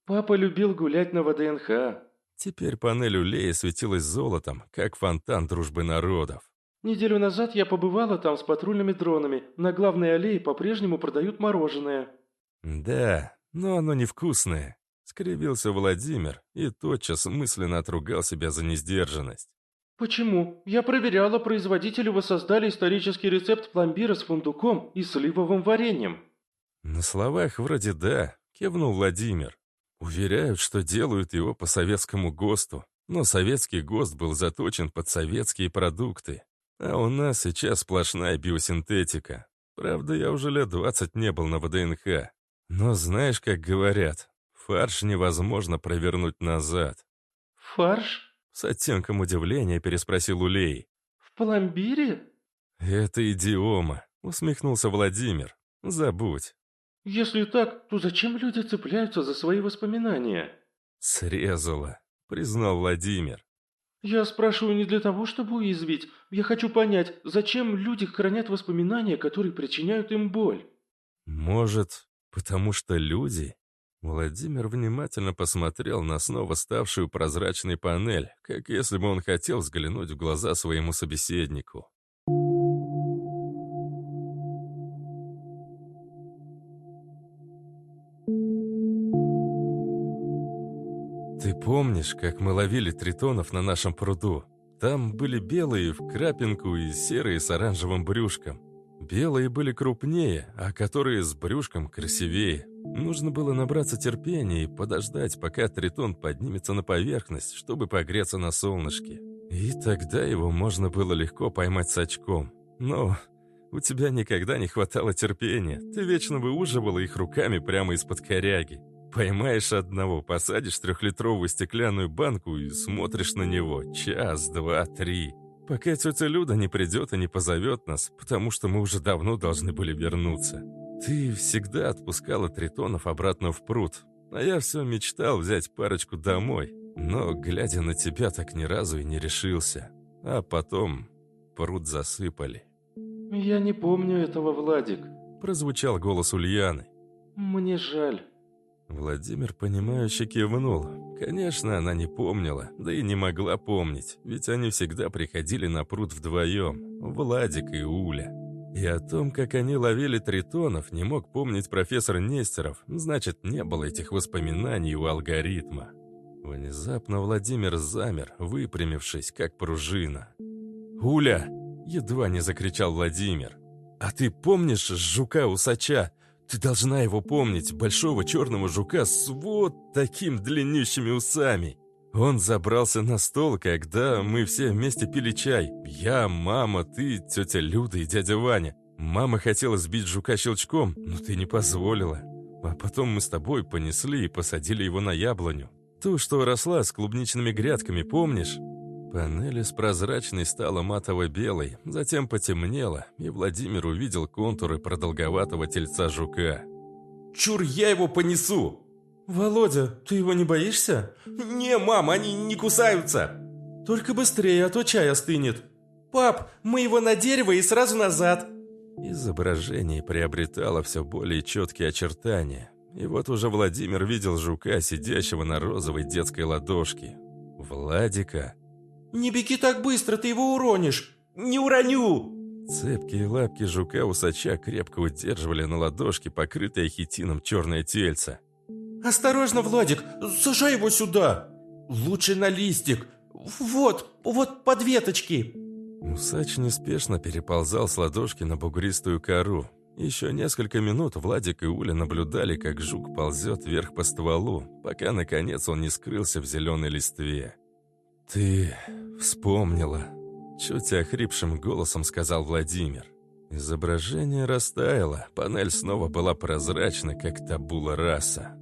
Папа любил гулять на ВДНХ. Теперь панель Улея светилась золотом, как фонтан дружбы народов. Неделю назад я побывала там с патрульными дронами. На главной аллее по-прежнему продают мороженое. Да, но оно невкусное. Скривился Владимир и тотчас мысленно отругал себя за несдержанность. Почему? Я проверяла, производители воссоздали исторический рецепт пломбира с фундуком и сливовым вареньем. На словах вроде да, кивнул Владимир. Уверяют, что делают его по советскому ГОСТу, но советский ГОСТ был заточен под советские продукты. А у нас сейчас сплошная биосинтетика. Правда, я уже лет 20 не был на ВДНХ. Но знаешь, как говорят, фарш невозможно провернуть назад. «Фарш?» — с оттенком удивления переспросил Улей. «В пломбире?» «Это идиома», — усмехнулся Владимир. «Забудь». «Если так, то зачем люди цепляются за свои воспоминания?» «Срезала», — признал Владимир. «Я спрашиваю не для того, чтобы уязвить. Я хочу понять, зачем люди хранят воспоминания, которые причиняют им боль?» «Может, потому что люди?» Владимир внимательно посмотрел на снова ставшую прозрачной панель, как если бы он хотел взглянуть в глаза своему собеседнику. «Ты помнишь, как мы ловили тритонов на нашем пруду? Там были белые в крапинку и серые с оранжевым брюшком. Белые были крупнее, а которые с брюшком красивее. Нужно было набраться терпения и подождать, пока тритон поднимется на поверхность, чтобы погреться на солнышке. И тогда его можно было легко поймать с очком. Но у тебя никогда не хватало терпения. Ты вечно выуживала их руками прямо из-под коряги. Поймаешь одного, посадишь трехлитровую стеклянную банку и смотришь на него час, два, три. Пока тетя Люда не придет и не позовет нас, потому что мы уже давно должны были вернуться. Ты всегда отпускала тритонов обратно в пруд, а я все мечтал взять парочку домой, но, глядя на тебя, так ни разу и не решился. А потом пруд засыпали. «Я не помню этого, Владик», — прозвучал голос Ульяны. «Мне жаль». Владимир, понимающе кивнул. Конечно, она не помнила, да и не могла помнить, ведь они всегда приходили на пруд вдвоем, Владик и Уля. И о том, как они ловили тритонов, не мог помнить профессор Нестеров, значит, не было этих воспоминаний у алгоритма. Внезапно Владимир замер, выпрямившись, как пружина. «Уля!» — едва не закричал Владимир. «А ты помнишь жука-усача? Ты должна его помнить, большого черного жука с вот таким длиннющими усами. Он забрался на стол, когда мы все вместе пили чай. Я, мама, ты, тетя Люда и дядя Ваня. Мама хотела сбить жука щелчком, но ты не позволила. А потом мы с тобой понесли и посадили его на яблоню. Ту, что росла с клубничными грядками, помнишь? Панель из прозрачной стала матово-белой, затем потемнела, и Владимир увидел контуры продолговатого тельца жука. «Чур, я его понесу!» «Володя, ты его не боишься?» «Не, мам, они не кусаются!» «Только быстрее, а то чай остынет!» «Пап, мы его на дерево и сразу назад!» Изображение приобретало все более четкие очертания. И вот уже Владимир видел жука, сидящего на розовой детской ладошке. Владика. «Не беги так быстро, ты его уронишь!» «Не уроню!» Цепкие лапки жука-усача крепко удерживали на ладошке покрытое хитином черное тельце. «Осторожно, Владик, сажай его сюда! Лучше на листик! Вот, вот под веточки!» Усач неспешно переползал с ладошки на бугристую кору. Еще несколько минут Владик и Уля наблюдали, как жук ползет вверх по стволу, пока, наконец, он не скрылся в зеленой листве. «Ты вспомнила», — чуть охрипшим голосом сказал Владимир. Изображение растаяло, панель снова была прозрачна, как табула раса.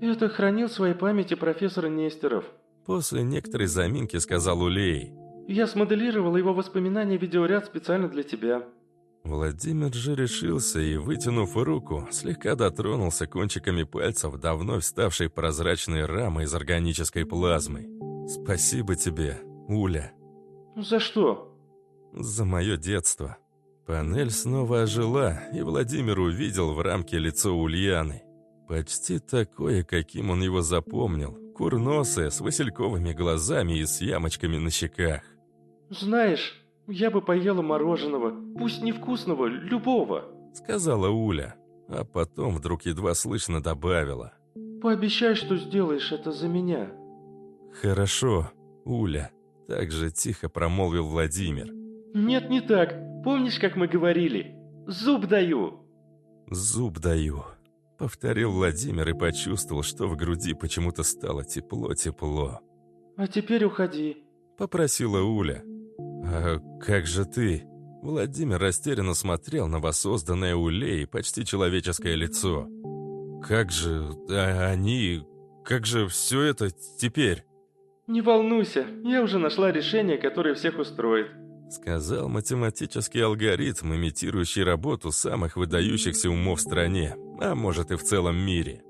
«Это хранил в своей памяти профессор Нестеров». После некоторой заминки сказал Улей. «Я смоделировал его воспоминания видеоряд специально для тебя». Владимир же решился и, вытянув руку, слегка дотронулся кончиками пальцев до вновь ставшей прозрачной рамы из органической плазмы. «Спасибо тебе, Уля». «За что?» «За мое детство». Панель снова ожила, и Владимир увидел в рамке лицо Ульяны. Почти такое, каким он его запомнил. Курносое, с васильковыми глазами и с ямочками на щеках. «Знаешь, я бы поела мороженого, пусть невкусного, любого», сказала Уля, а потом вдруг едва слышно добавила. «Пообещай, что сделаешь это за меня». «Хорошо, Уля», так же тихо промолвил Владимир. «Нет, не так. Помнишь, как мы говорили? Зуб даю!» «Зуб даю», — повторил Владимир и почувствовал, что в груди почему-то стало тепло-тепло. «А теперь уходи», — попросила Уля. «А как же ты?» Владимир растерянно смотрел на воссозданное Улей почти человеческое лицо. «Как же а они... Как же все это теперь?» «Не волнуйся, я уже нашла решение, которое всех устроит», Сказал математический алгоритм, имитирующий работу самых выдающихся умов в стране, а может и в целом мире.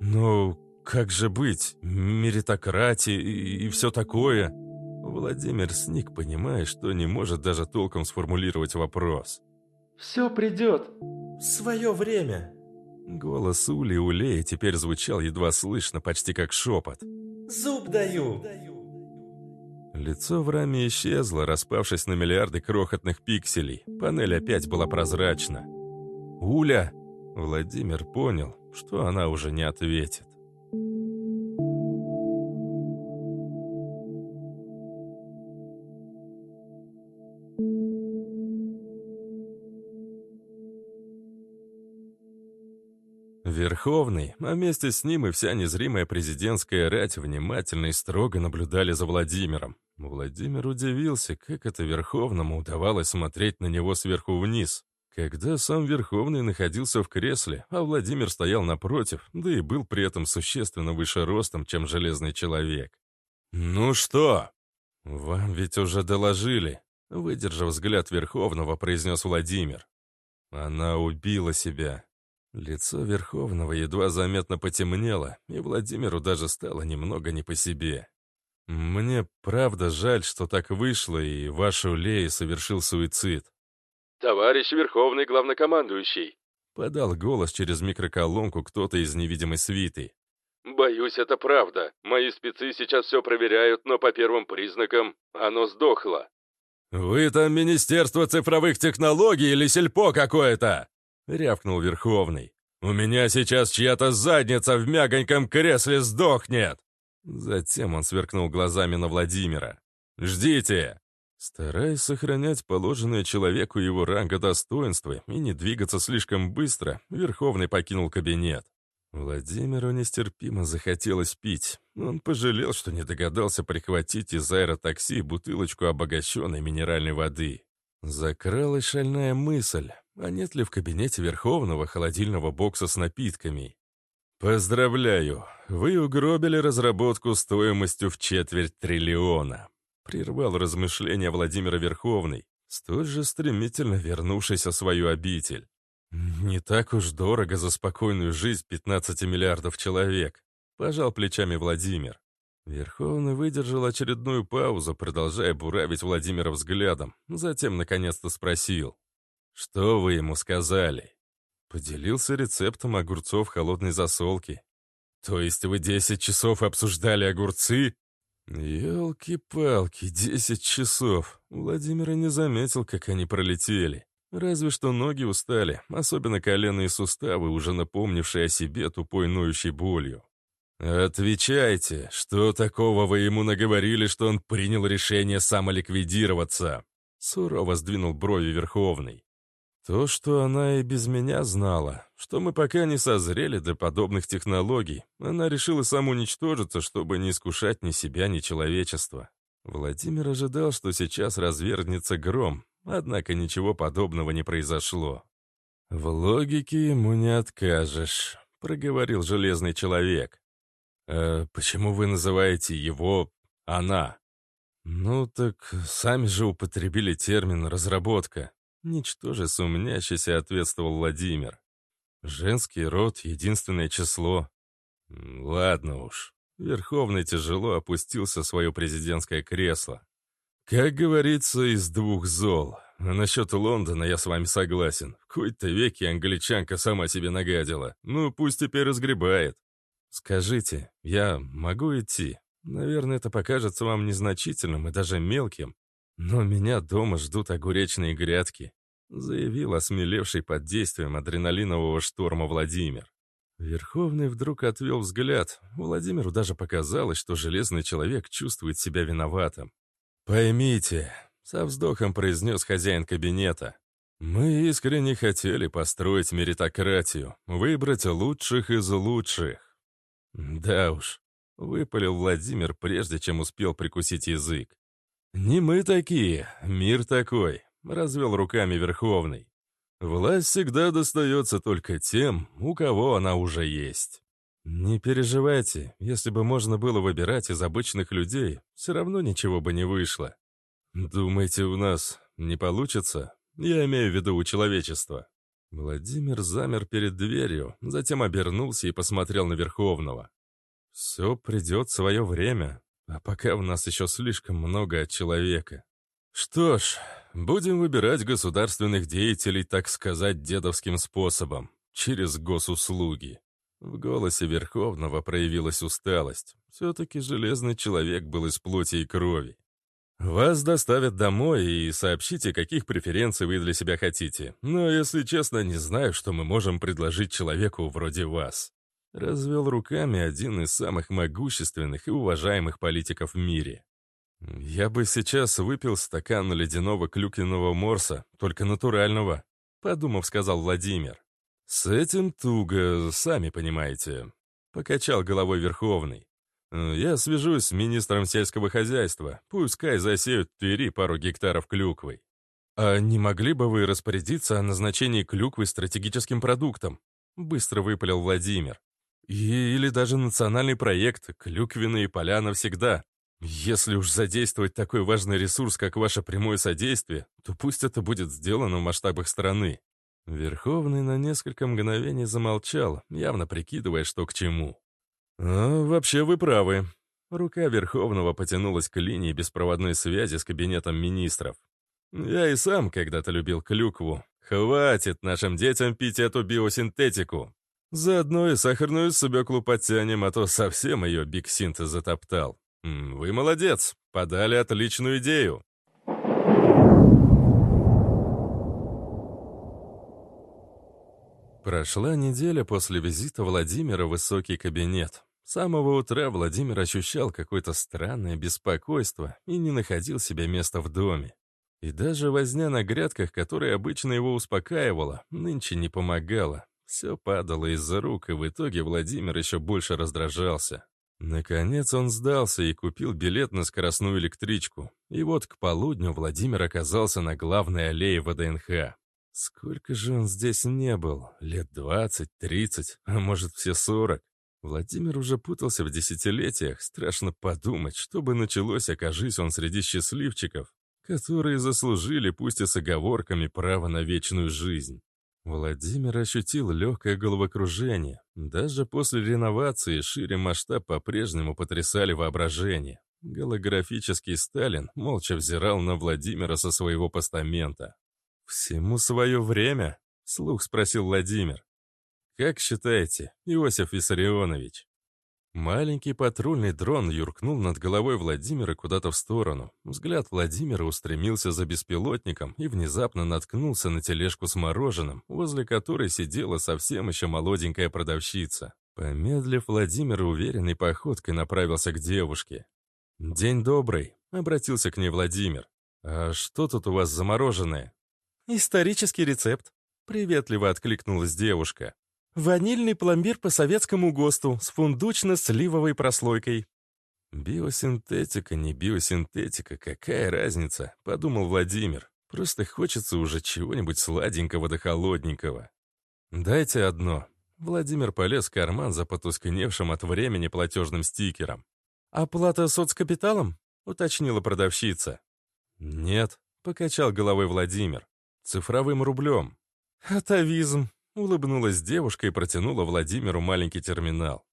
«Ну, как же быть? Меритократия и, и все такое?» Владимир сник, понимая, что не может даже толком сформулировать вопрос. «Все придет. В свое время». Голос Ули Улея теперь звучал едва слышно, почти как шепот. «Зуб даю». Лицо в раме исчезло, распавшись на миллиарды крохотных пикселей. Панель опять была прозрачна. «Уля!» Владимир понял, что она уже не ответит. Верховный, а вместе с ним и вся незримая президентская рать внимательно и строго наблюдали за Владимиром. Владимир удивился, как это Верховному удавалось смотреть на него сверху вниз, когда сам Верховный находился в кресле, а Владимир стоял напротив, да и был при этом существенно выше ростом, чем Железный Человек. «Ну что? Вам ведь уже доложили», — выдержав взгляд Верховного, произнес Владимир. «Она убила себя». Лицо Верховного едва заметно потемнело, и Владимиру даже стало немного не по себе. «Мне правда жаль, что так вышло, и ваш Улей совершил суицид». «Товарищ Верховный Главнокомандующий», — подал голос через микроколонку кто-то из невидимой свиты. «Боюсь, это правда. Мои спецы сейчас все проверяют, но по первым признакам оно сдохло». «Вы там Министерство цифровых технологий или сельпо какое-то?» — рявкнул Верховный. «У меня сейчас чья-то задница в мягоньком кресле сдохнет!» Затем он сверкнул глазами на Владимира. «Ждите!» Стараясь сохранять положенное человеку его ранга достоинства и не двигаться слишком быстро, Верховный покинул кабинет. Владимиру нестерпимо захотелось пить. Он пожалел, что не догадался прихватить из аэротакси бутылочку обогащенной минеральной воды. Закралась шальная мысль, а нет ли в кабинете Верховного холодильного бокса с напитками? «Поздравляю, вы угробили разработку стоимостью в четверть триллиона», прервал размышления Владимира Верховный, столь же стремительно вернувшийся в свою обитель. «Не так уж дорого за спокойную жизнь 15 миллиардов человек», пожал плечами Владимир. Верховный выдержал очередную паузу, продолжая буравить Владимира взглядом, затем наконец-то спросил. «Что вы ему сказали?» Поделился рецептом огурцов холодной засолки. «То есть вы десять часов обсуждали огурцы?» «Елки-палки, десять часов!» Владимир не заметил, как они пролетели. Разве что ноги устали, особенно коленные суставы, уже напомнившие о себе тупой ноющей болью. «Отвечайте, что такого вы ему наговорили, что он принял решение самоликвидироваться?» Сурово сдвинул брови Верховный. То, что она и без меня знала, что мы пока не созрели для подобных технологий, она решила самоуничтожиться, чтобы не искушать ни себя, ни человечество. Владимир ожидал, что сейчас развернется гром, однако ничего подобного не произошло. «В логике ему не откажешь», — проговорил Железный Человек. «Э, «Почему вы называете его «она»?» «Ну так сами же употребили термин «разработка». Ничтоже сумнящийся ответствовал Владимир. Женский род — единственное число. Ладно уж. Верховный тяжело опустился в свое президентское кресло. Как говорится, из двух зол. А насчет Лондона я с вами согласен. В какой-то веке англичанка сама себе нагадила. Ну, пусть теперь разгребает. Скажите, я могу идти? Наверное, это покажется вам незначительным и даже мелким. Но меня дома ждут огуречные грядки, заявил осмелевший под действием адреналинового шторма Владимир. Верховный вдруг отвел взгляд. Владимиру даже показалось, что железный человек чувствует себя виноватым. «Поймите», — со вздохом произнес хозяин кабинета, «мы искренне хотели построить меритократию, выбрать лучших из лучших». «Да уж», — выпалил Владимир, прежде чем успел прикусить язык. «Не мы такие, мир такой», — развел руками Верховный. «Власть всегда достается только тем, у кого она уже есть». «Не переживайте, если бы можно было выбирать из обычных людей, все равно ничего бы не вышло. Думаете, у нас не получится? Я имею в виду у человечества». Владимир замер перед дверью, затем обернулся и посмотрел на Верховного. «Все придет свое время, а пока у нас еще слишком много от человека. Что ж, будем выбирать государственных деятелей, так сказать, дедовским способом, через госуслуги». В голосе Верховного проявилась усталость. Все-таки железный человек был из плоти и крови. «Вас доставят домой и сообщите, каких преференций вы для себя хотите. Но, если честно, не знаю, что мы можем предложить человеку вроде вас». Развел руками один из самых могущественных и уважаемых политиков в мире. «Я бы сейчас выпил стакан ледяного клюквенного морса, только натурального», — подумав, сказал Владимир. «С этим туго, сами понимаете», — покачал головой Верховный. «Я свяжусь с министром сельского хозяйства, пускай засеют в Твери пару гектаров клюквой». «А не могли бы вы распорядиться о назначении клюквы стратегическим продуктом?» — быстро выпалил Владимир. И, «Или даже национальный проект «Клюквенные поля навсегда». Если уж задействовать такой важный ресурс, как ваше прямое содействие, то пусть это будет сделано в масштабах страны. Верховный на несколько мгновений замолчал, явно прикидывая, что к чему. «А, «Вообще вы правы». Рука Верховного потянулась к линии беспроводной связи с кабинетом министров. «Я и сам когда-то любил клюкву. Хватит нашим детям пить эту биосинтетику. Заодно и сахарную свеклу подтянем, а то совсем ее Биг затоптал. Вы молодец, подали отличную идею». Прошла неделя после визита Владимира в высокий кабинет. С самого утра Владимир ощущал какое-то странное беспокойство и не находил себе места в доме. И даже возня на грядках, которая обычно его успокаивала, нынче не помогала. Все падало из-за рук, и в итоге Владимир еще больше раздражался. Наконец он сдался и купил билет на скоростную электричку. И вот к полудню Владимир оказался на главной аллее ВДНХ. Сколько же он здесь не был? Лет двадцать, тридцать, а может все сорок? Владимир уже путался в десятилетиях. Страшно подумать, что бы началось, окажись он среди счастливчиков, которые заслужили, пусть и с оговорками, право на вечную жизнь. Владимир ощутил легкое головокружение. Даже после реновации шире масштаб по-прежнему потрясали воображение. Голографический Сталин молча взирал на Владимира со своего постамента. «Всему свое время?» — слух спросил Владимир. «Как считаете, Иосиф Виссарионович?» Маленький патрульный дрон юркнул над головой Владимира куда-то в сторону. Взгляд Владимира устремился за беспилотником и внезапно наткнулся на тележку с мороженым, возле которой сидела совсем еще молоденькая продавщица. Помедлив, Владимир уверенной походкой направился к девушке. «День добрый», — обратился к ней Владимир. «А что тут у вас за мороженое?» «Исторический рецепт», — приветливо откликнулась девушка. «Ванильный пломбир по советскому ГОСТу с фундучно-сливовой прослойкой». «Биосинтетика, не биосинтетика, какая разница?» — подумал Владимир. «Просто хочется уже чего-нибудь сладенького да холодненького». «Дайте одно». Владимир полез в карман за потускневшим от времени платежным стикером. «Оплата соцкапиталом?» — уточнила продавщица. «Нет», — покачал головой Владимир. Цифровым рублем. Атовизм. Улыбнулась девушка и протянула Владимиру маленький терминал.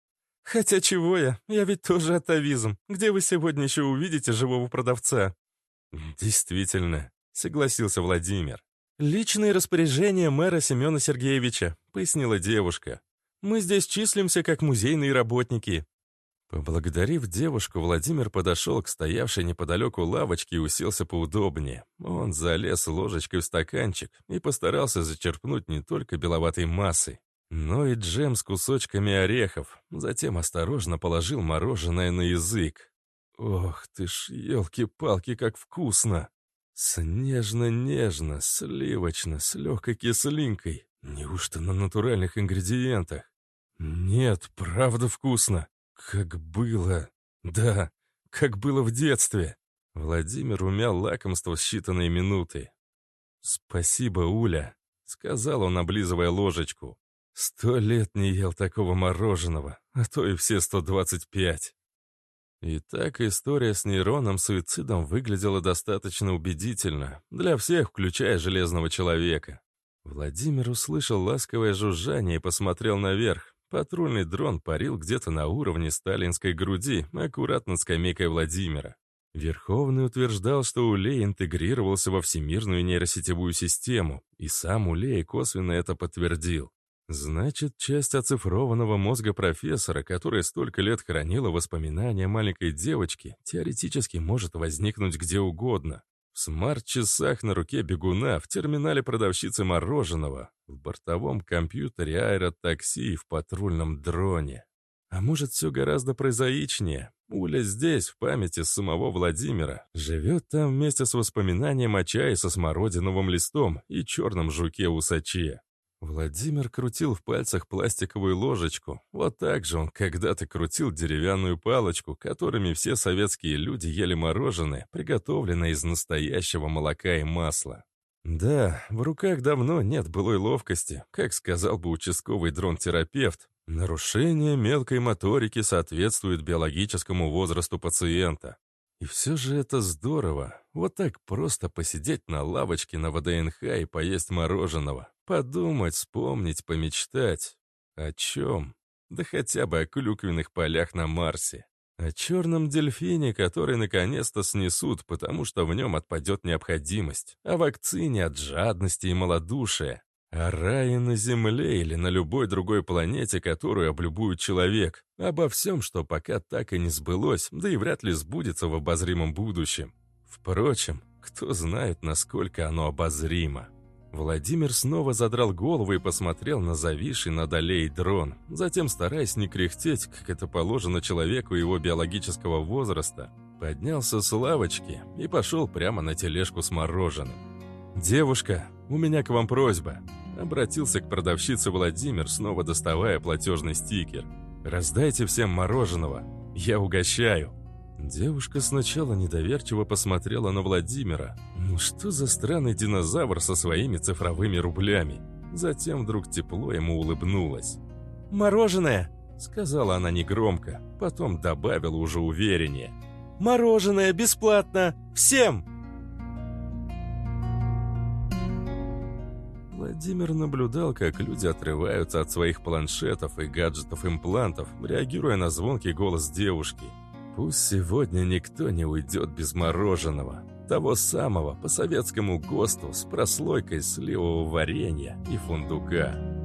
«Хотя чего я? Я ведь тоже атовизм. Где вы сегодня еще увидите живого продавца?» «Действительно», — согласился Владимир. «Личные распоряжения мэра Семена Сергеевича», — пояснила девушка. «Мы здесь числимся как музейные работники». Поблагодарив девушку, Владимир подошел к стоявшей неподалеку лавочке и уселся поудобнее. Он залез ложечкой в стаканчик и постарался зачерпнуть не только беловатой массой, но и джем с кусочками орехов. Затем осторожно положил мороженое на язык. Ох ты ж, елки-палки, как вкусно! Снежно-нежно, сливочно, с легкой кислинкой. Неужто на натуральных ингредиентах? Нет, правда вкусно. Как было... Да, как было в детстве. Владимир умял лакомство считанные минуты. «Спасибо, Уля», — сказал он, облизывая ложечку. «Сто лет не ел такого мороженого, а то и все сто двадцать пять». И так история с нейроном-суицидом выглядела достаточно убедительно, для всех, включая Железного Человека. Владимир услышал ласковое жужжание и посмотрел наверх. Патрульный дрон парил где-то на уровне сталинской груди, аккуратно скамейкой Владимира. Верховный утверждал, что Улей интегрировался во всемирную нейросетевую систему, и сам Улей косвенно это подтвердил. Значит, часть оцифрованного мозга профессора, которая столько лет хранила воспоминания маленькой девочки, теоретически может возникнуть где угодно. Смарт-часах на руке бегуна, в терминале продавщицы мороженого, в бортовом компьютере аэротакси и в патрульном дроне. А может, все гораздо прозаичнее. Уля здесь, в памяти самого Владимира. Живет там вместе с воспоминанием о чае со смородиновым листом и черном жуке-усаче. Владимир крутил в пальцах пластиковую ложечку. Вот так же он когда-то крутил деревянную палочку, которыми все советские люди ели мороженое, приготовленное из настоящего молока и масла. Да, в руках давно нет былой ловкости, как сказал бы участковый дрон-терапевт. Нарушение мелкой моторики соответствует биологическому возрасту пациента. И все же это здорово. Вот так просто посидеть на лавочке на ВДНХ и поесть мороженого. Подумать, вспомнить, помечтать. О чем? Да хотя бы о клюквенных полях на Марсе. О черном дельфине, который наконец-то снесут, потому что в нем отпадет необходимость. О вакцине от жадности и малодушия. О рае на Земле или на любой другой планете, которую облюбует человек. Обо всем, что пока так и не сбылось, да и вряд ли сбудется в обозримом будущем. Впрочем, кто знает, насколько оно обозримо. Владимир снова задрал голову и посмотрел на зависший над аллеей дрон. Затем, стараясь не кряхтеть, как это положено человеку его биологического возраста, поднялся с лавочки и пошел прямо на тележку с мороженым. «Девушка, у меня к вам просьба», — обратился к продавщице Владимир, снова доставая платежный стикер. «Раздайте всем мороженого. Я угощаю». Девушка сначала недоверчиво посмотрела на Владимира. Что за странный динозавр со своими цифровыми рублями? Затем вдруг тепло ему улыбнулась. «Мороженое!» — сказала она негромко, потом добавила уже увереннее. «Мороженое бесплатно! Всем!» Владимир наблюдал, как люди отрываются от своих планшетов и гаджетов-имплантов, реагируя на звонкий голос девушки — Пусть сегодня никто не уйдет без мороженого. Того самого по советскому ГОСТу с прослойкой сливового варенья и фундука.